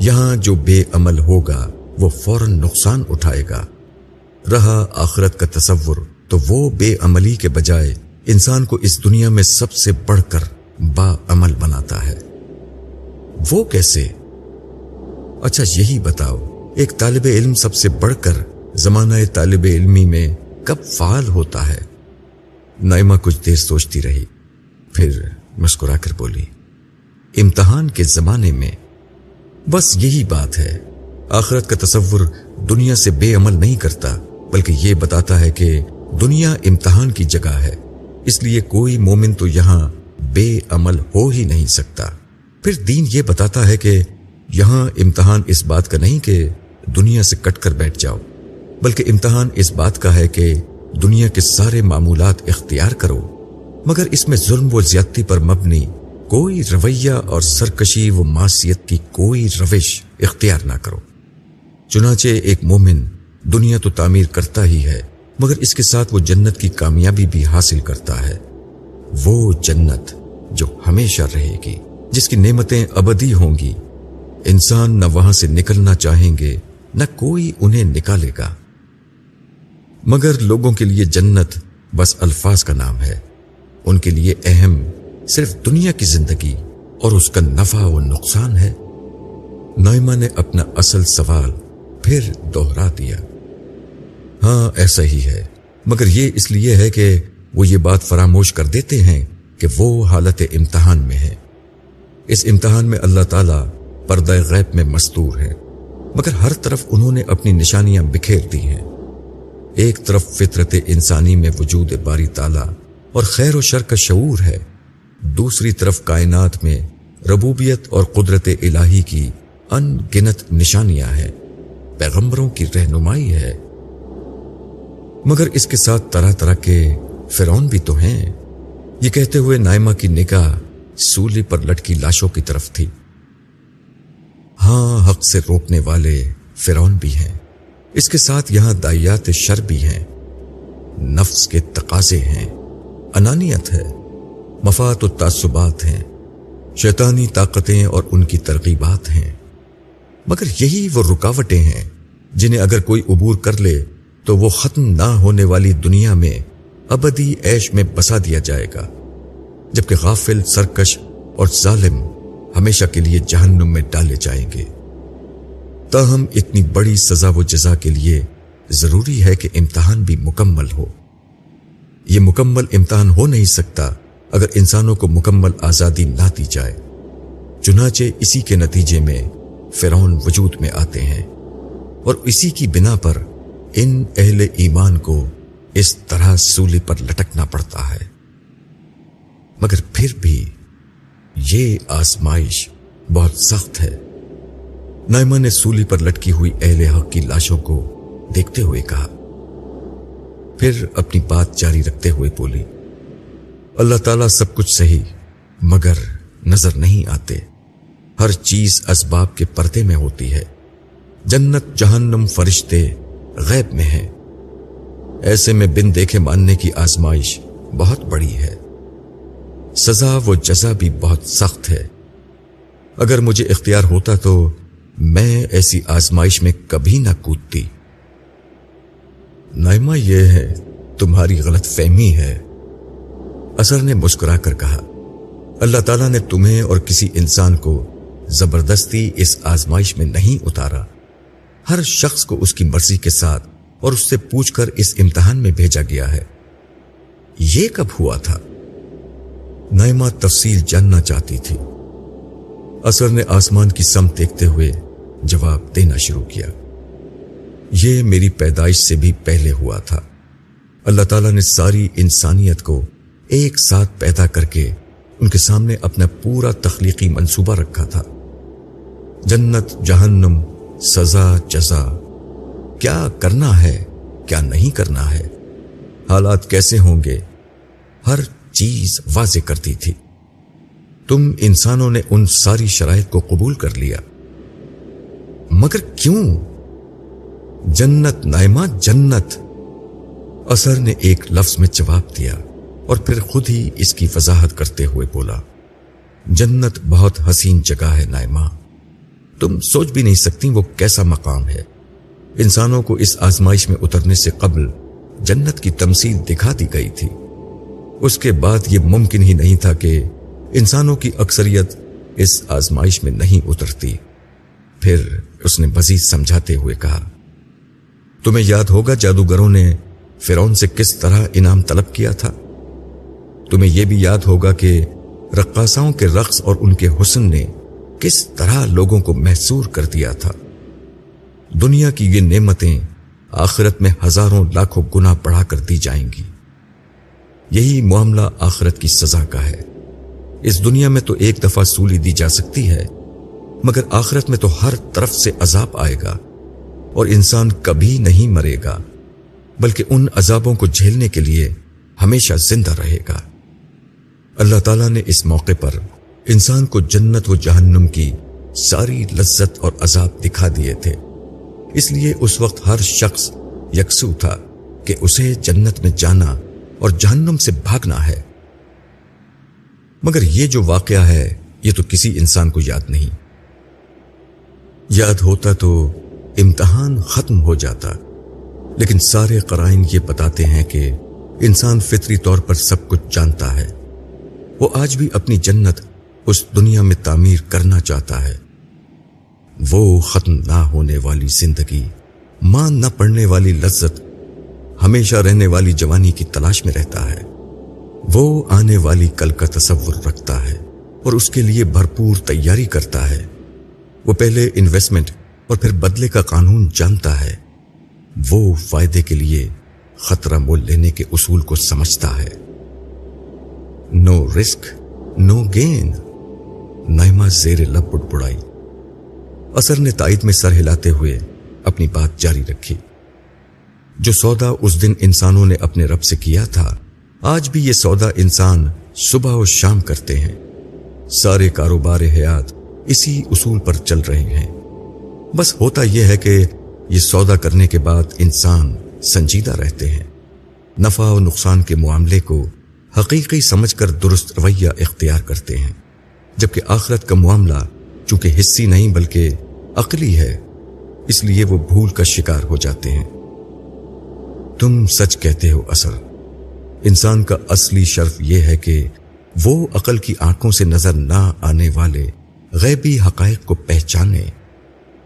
یہاں جو بے عمل ہوگا، وہ فوراً نقصان اٹھائے گا۔ رہا آخرت کا تصور، تو وہ بے عملی کے بجائے انسان کو اس دنیا میں سب سے بڑھ کر با عمل بناتا ہے۔ وہ کیسے؟ اچھا یہی بتاؤ، ایک طالب علم سب سے بڑھ کر زمانہ طالب علمی میں کب فعال ہوتا ہے؟ نائمہ کچھ دیر سوچتی رہی، پھر مسکرا کر بولی، امتحان کے زمانے میں بس یہی بات ہے۔ آخرت کا تصور دنیا سے بے عمل نہیں کرتا، بلکہ یہ بتاتا ہے کہ دنیا امتحان کی جگہ ہے۔ اس لیے کوئی مومن تو یہاں بے عمل ہو ہی نہیں سکتا۔ پھر دین یہ بتاتا ہے کہ یہاں امتحان اس بات کا نہیں کہ دنیا سے کٹ کر بیٹھ جاؤ، بلکہ امتحان اس بات کا ہے کہ دنیا کے سارے معمولات اختیار کرو۔ مگر اس میں ظلم و زیادتی پر مبنی کوئی رویہ اور سرکشی و معاشیت کی کوئی روش اختیار نہ کرو۔ چنانچہ ایک مومن دنیا تو تعمیر کرتا ہی ہے، مگر اس کے ساتھ وہ جنت کی کامیابی بھی حاصل کرتا ہے۔ وہ جنت جو ہمیشہ رہے گی، جس کی نعمتیں ابدی ہوں گی۔ انسان نہ وہاں سے نکلنا چاہیں گے، نہ کوئی انہیں نکالے گا۔ مگر لوگوں کے لیے جنت بس الفاظ کا نام ہے۔ ان کے لیے اہم صرف دنیا کی زندگی اور اس کا نفع و نقصان ہے۔ نائمہ نے اپنا اصل سوال پھر دوہرا دیا۔ ہاں ایسا ہی ہے، مگر یہ اس لیے ہے کہ وہ یہ بات فراموش کر دیتے ہیں کہ وہ حالت امتحان میں ہے۔ اس امتحان میں اللہ تعالی پردہ غیب میں مستور ہے، مگر ہر طرف انہوں نے اپنی نشانیاں بکھیر دی ہیں۔ ایک طرف فطرت انسانی میں وجود باری تالا اور خیر و شر کا شعور ہے۔ دوسری طرف کائنات میں ربوبیت اور قدرت الہی کی ان گنت نشانیاں ہیں۔ پیغمبروں کی رہنمائی ہے۔ مگر اس کے ساتھ طرح طرح کے فرون بھی تو ہیں۔ یہ کہتے ہوئے نائمہ کی نگاہ سولی پر لٹکی لاشوں کی طرف تھی۔ ہاں حق سے روکنے والے فرون بھی ہیں۔ اس کے ساتھ یہاں دائیات شر بھی ہیں۔ نفس کے تقاضے ہیں۔ انانیت ہے۔ مفاد و تعصبات ہیں، شیطانی طاقتیں اور ان کی ترغیبات ہیں۔ مگر یہی وہ رکاوٹیں ہیں جنہیں اگر کوئی عبور کر لے تو وہ ختم نہ ہونے والی دنیا میں ابدی عیش میں بسا دیا جائے گا۔ جبکہ غافل، سرکش اور ظالم ہمیشہ کے لیے جہنم میں ڈالے جائیں گے۔ تاہم اتنی بڑی سزا و جزا کے لیے ضروری ہے کہ امتحان بھی مکمل ہو۔ یہ مکمل امتحان ہو نہیں سکتا اگر انسانوں کو مکمل آزادی نہ دی جائے، چنانچہ اسی کے نتیجے میں فرعون وجود میں آتے ہیں اور اسی کی بنا پر ان اہل ایمان کو اس طرح سولی پر لٹکنا پڑتا ہے۔ مگر پھر بھی یہ آزمائش بہت سخت ہے۔ نائمہ نے سولی پر لٹکی ہوئی اہل حق کی لاشوں کو دیکھتے ہوئے کہا، پھر اپنی بات جاری رکھتے ہوئے بولی اللہ تعالیٰ سب کچھ صحیح، مگر نظر نہیں آتے۔ ہر چیز اسباب کے پردے میں ہوتی ہے۔ جنت جہنم فرشتے غیب میں ہے ایسے میں بن دیکھے ماننے کی آزمائش بہت بڑی ہے۔ سزا و جزا بھی بہت سخت ہے۔ اگر مجھے اختیار ہوتا تو میں ایسی آزمائش میں کبھی نہ کودتی۔ نائمہ یہ ہے، تمہاری غلط فہمی ہے۔ اثر نے مسکرا کر کہا، اللہ تعالیٰ نے تمہیں اور کسی انسان کو زبردستی اس آزمائش میں نہیں اتارا۔ ہر شخص کو اس کی مرضی کے ساتھ اور اس سے پوچھ کر اس امتحان میں بھیجا گیا ہے۔ یہ کب ہوا تھا؟ نائمہ تفصیل جاننا چاہتی تھی۔ اثر نے آسمان کی سمت دیکھتے ہوئے جواب دینا شروع کیا۔ یہ میری پیدائش سے بھی پہلے ہوا تھا۔ اللہ تعالیٰ نے ساری انسانیت کو ایک ساتھ پیدا کر کے ان کے سامنے اپنا پورا تخلیقی منصوبہ رکھا تھا۔ جنت، جہنم، سزا، جزا۔ کیا کرنا ہے، کیا نہیں کرنا ہے؟ حالات کیسے ہوں گے؟ ہر چیز واضح کرتی تھی۔ تم انسانوں نے ان ساری شرائط کو قبول کر لیا۔ مگر کیوں؟ جنت، نائمہ جنت۔ اثر نے ایک لفظ میں جواب دیا۔ اور پھر خود ہی اس کی وضاحت کرتے ہوئے بولا، جنت بہت حسین جگہ ہے نائمہ۔ تم سوچ بھی نہیں سکتی وہ کیسا مقام ہے۔ انسانوں کو اس آزمائش میں اترنے سے قبل جنت کی تمثیل دکھا دی گئی تھی۔ اس کے بعد یہ ممکن ہی نہیں تھا کہ انسانوں کی اکثریت اس آزمائش میں نہیں اترتی۔ پھر اس نے مزید سمجھاتے ہوئے کہا، تمہیں یاد ہوگا جادوگروں نے فرون سے کس طرح انعام طلب کیا تھا؟ تمہیں یہ بھی یاد ہوگا کہ رقاصاؤں کے رقص اور ان کے حسن نے کس طرح لوگوں کو محسور کر دیا تھا۔ دنیا کی یہ نعمتیں آخرت میں ہزاروں لاکھوں گنا بڑھا کر دی جائیں گی۔ یہی معاملہ آخرت کی سزا کا ہے۔ اس دنیا میں تو ایک دفعہ سولی دی جا سکتی ہے، مگر آخرت میں تو ہر طرف سے عذاب آئے گا اور انسان کبھی نہیں مرے گا، بلکہ ان عذابوں کو جھیلنے کے لیے ہمیشہ زندہ رہے گا۔ اللہ تعالیٰ نے اس موقع پر انسان کو جنت و جہنم کی ساری لذت اور عذاب دکھا دیے تھے۔ اس لیے اس وقت ہر شخص یکسو تھا کہ اسے جنت میں جانا اور جہنم سے بھاگنا ہے۔ مگر یہ جو واقعہ ہے، یہ تو کسی انسان کو یاد نہیں۔ یاد ہوتا تو امتحان ختم ہو جاتا۔ لیکن سارے قرائن یہ بتاتے ہیں کہ انسان فطری طور پر سب کچھ جانتا ہے۔ وہ آج بھی اپنی جنت اس دنیا میں تعمیر کرنا چاہتا ہے۔ وہ ختم نہ ہونے والی زندگی مان نہ پڑنے والی لذت، ہمیشہ رہنے والی جوانی کی تلاش میں رہتا ہے۔ وہ آنے والی کل کا تصور رکھتا ہے اور اس کے لیے بھرپور تیاری کرتا ہے۔ وہ پہلے انویسٹمنٹ اور پھر بدلے کا قانون جانتا ہے۔ وہ فائدے کے لیے خطرہ مول لینے کے اصول کو سمجھتا ہے۔ نو رسک نو گین نائما زیر لب بڑ بڑائی اثر نے تائید میں سر ہلاتے ہوئے اپنی بات جاری رکھی۔ جو سودا اس دن انسانوں نے اپنے رب سے کیا تھا، آج بھی یہ سودا انسان صبح و شام کرتے ہیں۔ سارے کاروبار حیات اسی اصول پر چل رہے ہیں۔ بس ہوتا یہ ہے کہ یہ سودا کرنے کے بعد انسان سنجیدہ رہتے ہیں۔ نفع و نقصان کے معاملے کو حقیقی سمجھ کر درست رویہ اختیار کرتے ہیں۔ جبکہ آخرت کا معاملہ چونکہ حصی نہیں بلکہ عقلی ہے، اس لیے وہ بھول کا شکار ہو جاتے ہیں۔ تم سچ کہتے ہو اثر انسان کا اصلی شرف یہ ہے کہ وہ عقل کی آنکھوں سے نظر نہ آنے والے غیبی حقائق کو پہچانے۔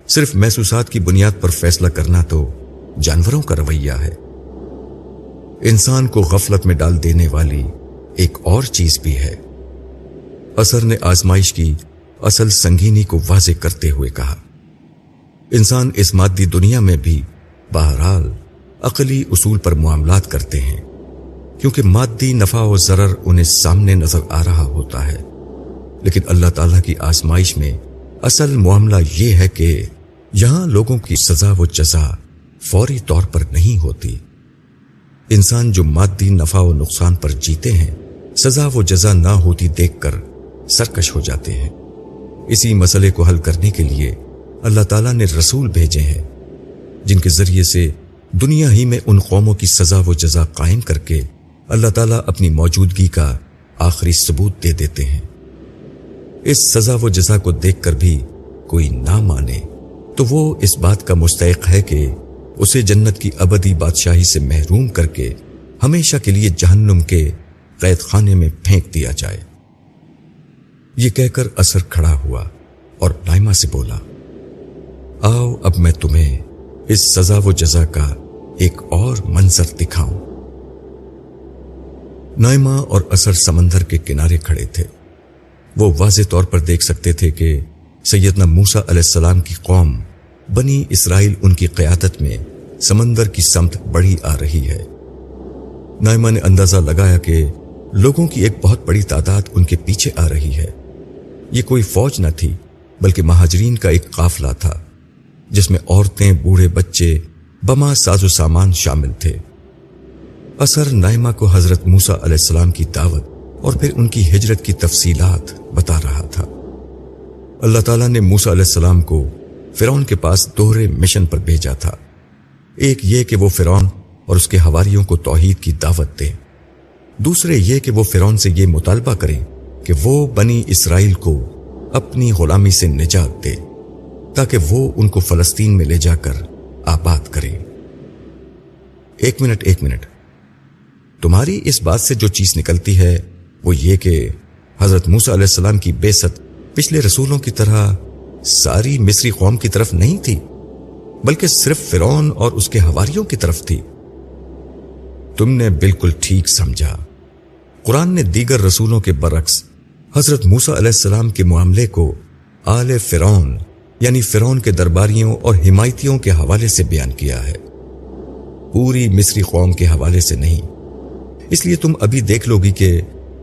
صرف محسوسات کی بنیاد پر فیصلہ کرنا تو جانوروں کا رویہ ہے۔ انسان کو غفلت میں ڈال دینے والی ایک اور چیز بھی ہے۔ اثر نے آزمائش کی، اصل سنگینی کو واضح کرتے ہوئے کہا۔ انسان اس مادی دنیا میں بھی بہرحال عقلی اصول پر معاملات کرتے ہیں، کیونکہ مادی نفع و ضرر انہیں سامنے نظر آ رہا ہوتا ہے۔ لیکن اللہ تعالی کی آزمائش میں اصل معاملہ یہ ہے کہ یہاں لوگوں کی سزا و جزا فوری طور پر نہیں ہوتی۔ انسان جو مادی نفع و نقصان پر جیتے ہیں سزا و جزا نہ ہوتی دیکھ کر سرکش ہو جاتے ہیں۔ اسی مسئلے کو حل کرنے کے لیے اللہ تعالیٰ نے رسول بھیجے ہیں، جن کے ذریعے سے دنیا ہی میں ان قوموں کی سزا و جزا قائم کر کے اللہ تعالیٰ اپنی موجودگی کا آخری ثبوت دے دیتے ہیں۔ اس سزا و جزا کو دیکھ کر بھی کوئی نہ مانے تو وہ اس بات کا مستحق ہے کہ اسے جنت کی ابدی بادشاہی سے محروم کر کے ہمیشہ کے لیے جہنم کے قید خانے میں پھینک دیا جائے۔ یہ کہہ کر اثر کھڑا ہوا اور نائمہ سے بولا، آؤ اب میں تمہیں اس سزا و جزا کا ایک اور منظر دکھاؤں۔ نائمہ اور اثر سمندر کے کنارے کھڑے تھے۔ وہ واضح طور پر دیکھ سکتے تھے کہ سیدنا موسا علیہ السلام کی قوم، بنی اسرائیل ان کی قیادت میں سمندر کی سمت بڑھی آ رہی ہے۔ نائمہ نے اندازہ لگایا کہ لوگوں کی ایک بہت بڑی تعداد ان کے پیچھے آ رہی ہے۔ یہ کوئی فوج نہ تھی، بلکہ مہاجرین کا ایک قافلہ تھا، جس میں عورتیں، بوڑھے بچے، بما ساز و سامان شامل تھے۔ اثر نائمہ کو حضرت موسا علیہ السلام کی دعوت اور پھر ان کی ہجرت کی تفصیلات بتا رہا تھا۔ اللہ تعالیٰ نے موسا علیہ السلام کو فرون کے پاس دوہرے مشن پر بھیجا تھا۔ ایک یہ کہ وہ فرون اور اس کے ہواریوں کو توحید کی دعوت دے۔ دوسرے یہ کہ وہ فرون سے یہ مطالبہ کریں کہ وہ بنی اسرائیل کو اپنی غلامی سے نجات دے، تاکہ وہ ان کو فلسطین میں لے جا کر آباد کرے ایک منٹ ایک منٹ۔ تمہاری اس بات سے جو چیز نکلتی ہے، وہ یہ کہ حضرت موسا علیہ السلام کی بے ست پچھلے رسولوں کی طرح ساری مصری قوم کی طرف نہیں تھی، بلکہ صرف فرون اور اس کے ہواریوں کی طرف تھی۔ تم نے بالکل ٹھیک سمجھا۔ قرآن نے دیگر رسولوں کے برعکس حضرت موسا علیہ السلام کے معاملے کو آل فرون یعنی فرون کے درباریوں اور حمایتیوں کے حوالے سے بیان کیا ہے۔ پوری مصری قوم کے حوالے سے نہیں۔ اس لیے تم ابھی دیکھ لو گی کہ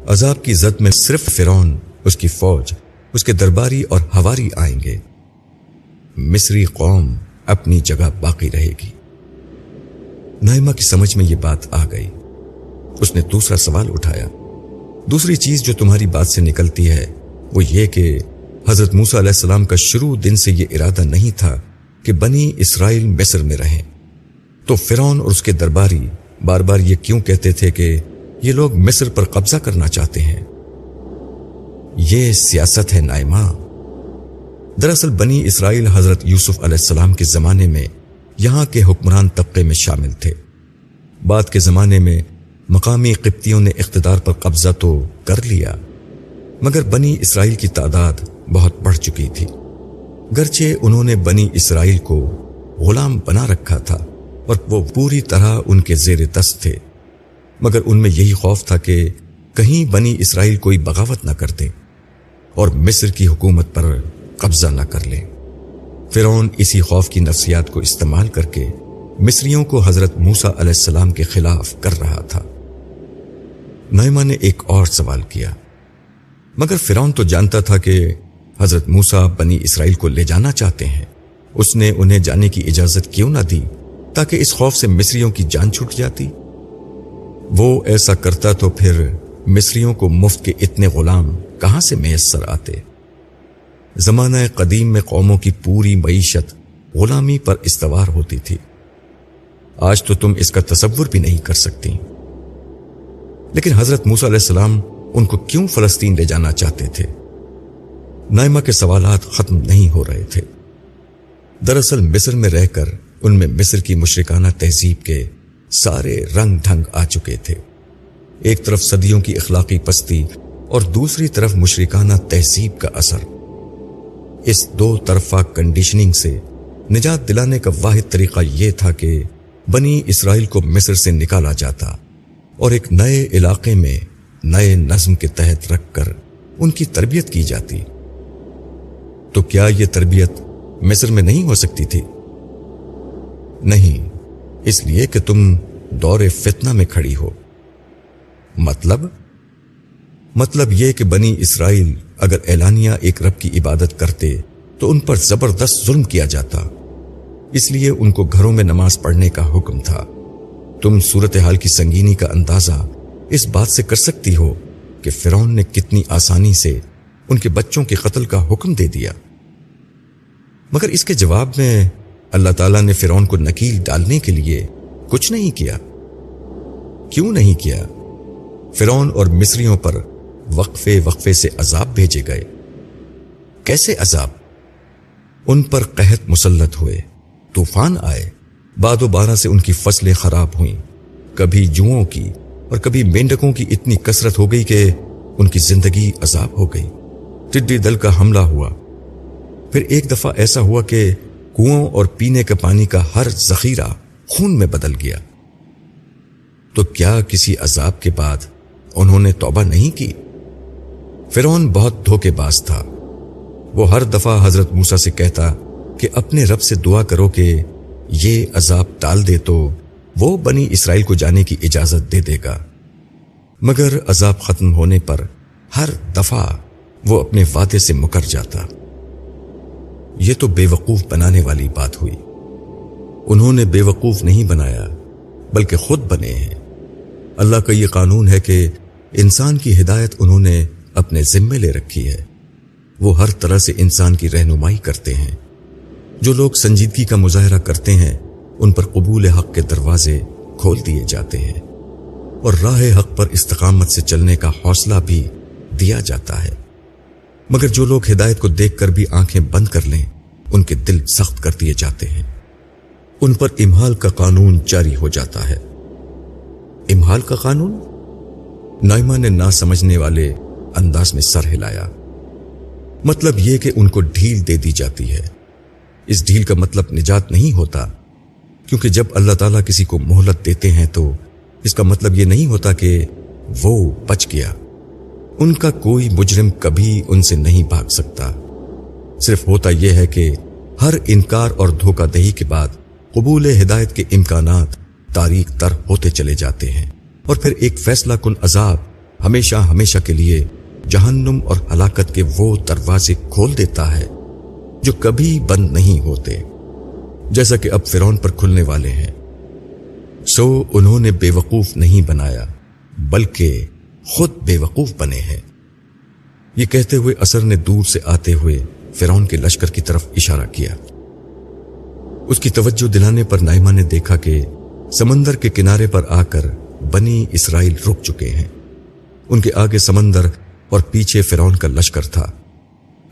عذاب کی زد میں صرف فرون اس کی فوج، اس کے درباری اور ہواری آئیں گے۔ مصری قوم اپنی جگہ باقی رہے گی۔ نائمہ کی سمجھ میں یہ بات آ گئی۔ اس نے دوسرا سوال اٹھایا۔ دوسری چیز جو تمہاری بات سے نکلتی ہے وہ یہ کہ حضرت موسا علیہ السلام کا شروع دن سے یہ ارادہ نہیں تھا کہ بنی اسرائیل مصر میں رہیں۔ تو فرون اور اس کے درباری بار بار یہ کیوں کہتے تھے کہ یہ لوگ مصر پر قبضہ کرنا چاہتے ہیں؟ یہ سیاست ہے نائمہ۔ دراصل بنی اسرائیل حضرت یوسف علیہ السلام کے زمانے میں یہاں کے حکمران طبقے میں شامل تھے۔ بعد کے زمانے میں مقامی قبطیوں نے اقتدار پر قبضہ تو کر لیا، مگر بنی اسرائیل کی تعداد بہت بڑھ چکی تھی۔ گرچہ انہوں نے بنی اسرائیل کو غلام بنا رکھا تھا اور وہ پوری طرح ان کے زیر دست تھے، مگر ان میں یہی خوف تھا کہ کہیں بنی اسرائیل کوئی بغاوت نہ کر دے اور مصر کی حکومت پر قبضہ نہ کر لے۔ فرعون اسی خوف کی نفسیات کو استعمال کر کے مصریوں کو حضرت موسا علیہ السلام کے خلاف کر رہا تھا۔ نائمہ نے ایک اور سوال کیا۔ مگر فرعون تو جانتا تھا کہ حضرت موسا بنی اسرائیل کو لے جانا چاہتے ہیں۔ اس نے انہیں جانے کی اجازت کیوں نہ دی تاکہ اس خوف سے مصریوں کی جان چھوٹ جاتی؟ وہ ایسا کرتا تو پھر مصریوں کو مفت کے اتنے غلام کہاں سے میسر آتے؟ زمانہ قدیم میں قوموں کی پوری معیشت غلامی پر استوار ہوتی تھی۔ آج تو تم اس کا تصور بھی نہیں کر سکتی۔ لیکن حضرت موسیٰ علیہ السلام ان کو کیوں فلسطین لے جانا چاہتے تھے؟ نائمہ کے سوالات ختم نہیں ہو رہے تھے۔ دراصل مصر میں رہ کر ان میں مصر کی مشرکانہ تہذیب کے سارے رنگ ڈھنگ آ چکے تھے۔ ایک طرف صدیوں کی اخلاقی پستی اور دوسری طرف مشرکانہ تہذیب کا اثر۔ اس دو طرفہ کنڈیشننگ سے نجات دلانے کا واحد طریقہ یہ تھا کہ بنی اسرائیل کو مصر سے نکالا جاتا۔ اور ایک نئے علاقے میں نئے نظم کے تحت رکھ کر ان کی تربیت کی جاتی۔ تو کیا یہ تربیت مصر میں نہیں ہو سکتی تھی؟ نہیں، اس لیے کہ تم دور فتنہ میں کھڑی ہو۔ مطلب؟ مطلب یہ کہ بنی اسرائیل اگر اعلانیہ ایک رب کی عبادت کرتے تو ان پر زبردست ظلم کیا جاتا۔ اس لیے ان کو گھروں میں نماز پڑھنے کا حکم تھا۔ تم صورتحال کی سنگینی کا اندازہ اس بات سے کر سکتی ہو کہ فرون نے کتنی آسانی سے ان کے بچوں کے قتل کا حکم دے دیا۔ مگر اس کے جواب میں اللہ تعالیٰ نے فرون کو نکیل ڈالنے کے لیے کچھ نہیں کیا۔ کیوں نہیں کیا؟ فرون اور مصریوں پر وقفے وقفے سے عذاب بھیجے گئے۔ کیسے عذاب؟ ان پر قحط مسلط ہوئے، طوفان آئے۔ باد و بارہ سے ان کی فصلیں خراب ہوئیں۔ کبھی جوؤں کی اور کبھی مینڈکوں کی اتنی کثرت ہو گئی کہ ان کی زندگی عذاب ہو گئی۔ ٹڈی دل کا حملہ ہوا۔ پھر ایک دفعہ ایسا ہوا کہ کنو اور پینے کے پانی کا ہر ذخیرہ خون میں بدل گیا۔ تو کیا کسی عذاب کے بعد انہوں نے توبہ نہیں کی؟ فرون بہت دھوکے باز تھا۔ وہ ہر دفعہ حضرت موسا سے کہتا کہ اپنے رب سے دعا کرو کہ یہ عذاب ٹال دے تو وہ بنی اسرائیل کو جانے کی اجازت دے دے گا۔ مگر عذاب ختم ہونے پر ہر دفعہ وہ اپنے وعدے سے مکر جاتا۔ یہ تو بے وقوف بنانے والی بات ہوئی۔ انہوں نے بے وقوف نہیں بنایا، بلکہ خود بنے ہیں۔ اللہ کا یہ قانون ہے کہ انسان کی ہدایت انہوں نے اپنے ذمے لے رکھی ہے۔ وہ ہر طرح سے انسان کی رہنمائی کرتے ہیں۔ جو لوگ سنجیدگی کا مظاہرہ کرتے ہیں، ان پر قبول حق کے دروازے کھول دیے جاتے ہیں۔ اور راہ حق پر استقامت سے چلنے کا حوصلہ بھی دیا جاتا ہے۔ مگر جو لوگ ہدایت کو دیکھ کر بھی آنکھیں بند کر لیں، ان کے دل سخت کر دیے جاتے ہیں۔ ان پر امہال کا قانون جاری ہو جاتا ہے۔ امہال کا قانون؟ نائمہ نے نہ سمجھنے والے انداز میں سر ہلایا۔ مطلب یہ کہ ان کو ڈھیل دے دی جاتی ہے۔ اس ڈھیل کا مطلب نجات نہیں ہوتا۔ کیونکہ جب اللہ تعالیٰ کسی کو مہلت دیتے ہیں تو اس کا مطلب یہ نہیں ہوتا کہ وہ بچ گیا۔ ان کا کوئی مجرم کبھی ان سے نہیں بھاگ سکتا۔ صرف ہوتا یہ ہے کہ ہر انکار اور دھوکہ دہی کے بعد قبول ہدایت کے امکانات تاریخ تر ہوتے چلے جاتے ہیں۔ اور پھر ایک فیصلہ کن عذاب ہمیشہ ہمیشہ کے لیے جہنم اور ہلاکت کے وہ دروازے کھول دیتا ہے۔ جو کبھی بند نہیں ہوتے، جیسا کہ اب فرون پر کھلنے والے ہیں۔ سو انہوں نے بے وقوف نہیں بنایا، بلکہ خود بے وقوف بنے ہیں۔ یہ کہتے ہوئے اثر نے دور سے آتے ہوئے فرون کے لشکر کی طرف اشارہ کیا۔ اس کی توجہ دلانے پر نائمہ نے دیکھا کہ سمندر کے کنارے پر آ کر بنی اسرائیل رک چکے ہیں۔ ان کے آگے سمندر اور پیچھے فرون کا لشکر تھا۔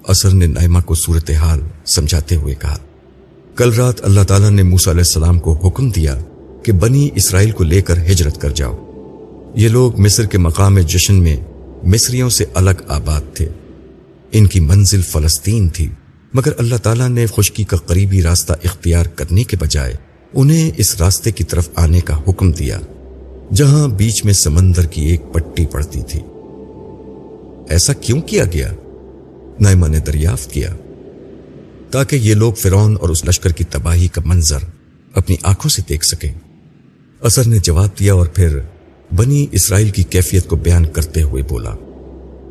اثر نے نائمہ کو صورتحال سمجھاتے ہوئے کہا۔ کل رات اللہ تعالیٰ نے موسا علیہ السلام کو حکم دیا کہ بنی اسرائیل کو لے کر ہجرت کر جاؤ۔ یہ لوگ مصر کے مقام جشن میں مصریوں سے الگ آباد تھے۔ ان کی منزل فلسطین تھی۔ مگر اللہ تعالیٰ نے خشکی کا قریبی راستہ اختیار کرنے کے بجائے انہیں اس راستے کی طرف آنے کا حکم دیا، جہاں بیچ میں سمندر کی ایک پٹی پڑتی تھی۔ ایسا کیوں کیا گیا؟ نائمہ نے دریافت کیا تاکہ یہ لوگ فرون اور اس لشکر کی تباہی کا منظر اپنی آنکھوں سے دیکھ سکیں۔ اثر نے جواب دیا اور پھر بنی اسرائیل کی کیفیت کو بیان کرتے ہوئے بولا،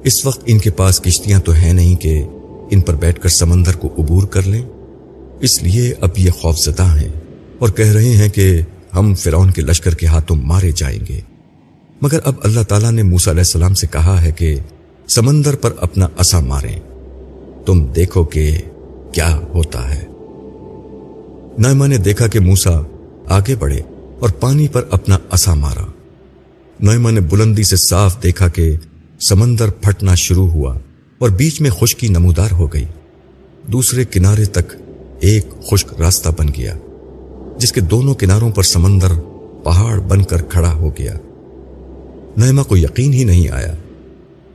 اس وقت ان کے پاس کشتیاں تو ہیں نہیں کہ ان پر بیٹھ کر سمندر کو عبور کر لیں۔ اس لیے اب یہ خوف زدہ ہیں اور کہہ رہے ہیں کہ ہم فرعون کے لشکر کے ہاتھوں مارے جائیں گے۔ مگر اب اللہ تعالیٰ نے موسا علیہ السلام سے کہا ہے کہ سمندر پر اپنا اصا ماریں۔ تم دیکھو کہ کیا ہوتا ہے۔ نائمہ نے دیکھا کہ موسا آگے بڑھے اور پانی پر اپنا اصا مارا۔ نائمہ نے بلندی سے صاف دیکھا کہ سمندر پھٹنا شروع ہوا اور بیچ میں خشکی نمودار ہو گئی۔ دوسرے کنارے تک ایک خشک راستہ بن گیا، جس کے دونوں کناروں پر سمندر پہاڑ بن کر کھڑا ہو گیا۔ نعمہ کو یقین ہی نہیں آیا۔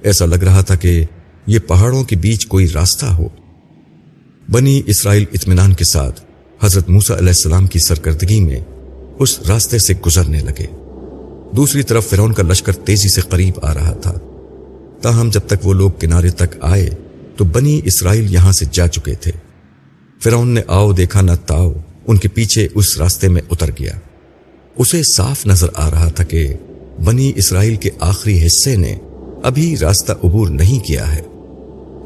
ایسا لگ رہا تھا کہ یہ پہاڑوں کے بیچ کوئی راستہ ہو۔ بنی اسرائیل اطمینان کے ساتھ حضرت موسا علیہ السلام کی سرکردگی میں اس راستے سے گزرنے لگے۔ دوسری طرف فرون کا لشکر تیزی سے قریب آ رہا تھا۔ تاہم جب تک وہ لوگ کنارے تک آئے تو بنی اسرائیل یہاں سے جا چکے تھے۔ فرون نے آؤ دیکھا نہ تاؤ، ان کے پیچھے اس راستے میں اتر گیا۔ اسے صاف نظر آ رہا تھا کہ بنی اسرائیل کے آخری حصے نے ابھی راستہ عبور نہیں کیا ہے۔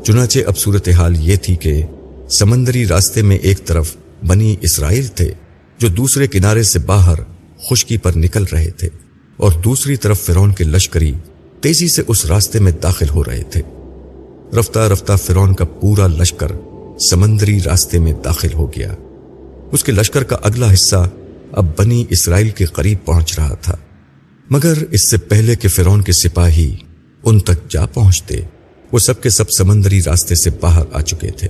چنانچہ اب صورتحال یہ تھی کہ سمندری راستے میں ایک طرف بنی اسرائیل تھے جو دوسرے کنارے سے باہر خشکی پر نکل رہے تھے اور دوسری طرف فرون کے لشکری تیزی سے اس راستے میں داخل ہو رہے تھے۔ رفتہ رفتہ فرون کا پورا لشکر سمندری راستے میں داخل ہو گیا۔ اس کے لشکر کا اگلا حصہ اب بنی اسرائیل کے قریب پہنچ رہا تھا۔ مگر اس سے پہلے کہ فرون کے سپاہی ان تک جا پہنچتے وہ سب کے سب سمندری راستے سے باہر آ چکے تھے۔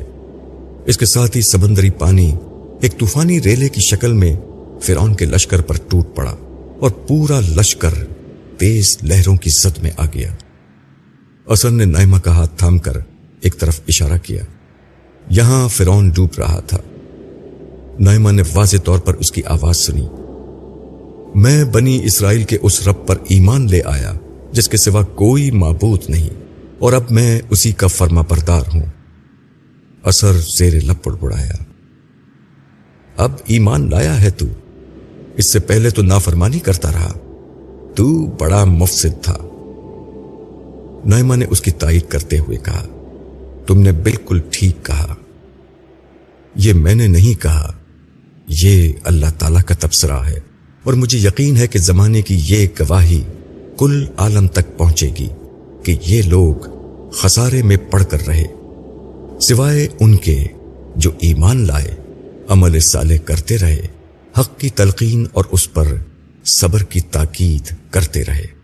اس کے ساتھ ہی سمندری پانی ایک طوفانی ریلے کی شکل میں فرون کے لشکر پر ٹوٹ پڑا اور پورا لشکر تیز لہروں کی زد میں آ گیا۔ اثر نے نائمہ کا ہاتھ تھام کر ایک طرف اشارہ کیا۔ یہاں فرون ڈوب رہا تھا۔ نائمہ نے واضح طور پر اس کی آواز سنی۔ میں بنی اسرائیل کے اس رب پر ایمان لے آیا جس کے سوا کوئی معبود نہیں۔ اور اب میں اسی کا فرما بردار ہوں۔ اثر زیر لپڑ بڑھایا۔ اب ایمان لایا ہے تو اس سے پہلے تو نافرمانی کرتا رہا۔ تو بڑا مفسد تھا۔ نائمہ نے اس کی تائید کرتے ہوئے کہا، تم نے بالکل ٹھیک کہا۔ یہ میں نے نہیں کہا، یہ اللہ تعالی کا تبصرہ ہے۔ اور مجھے یقین ہے کہ زمانے کی یہ گواہی کل عالم تک پہنچے گی کہ یہ لوگ خسارے میں پڑ کر رہے، سوائے ان کے جو ایمان لائے، عمل صالح کرتے رہے، حق کی تلقین اور اس پر صبر کی تاکید کرتے رہے۔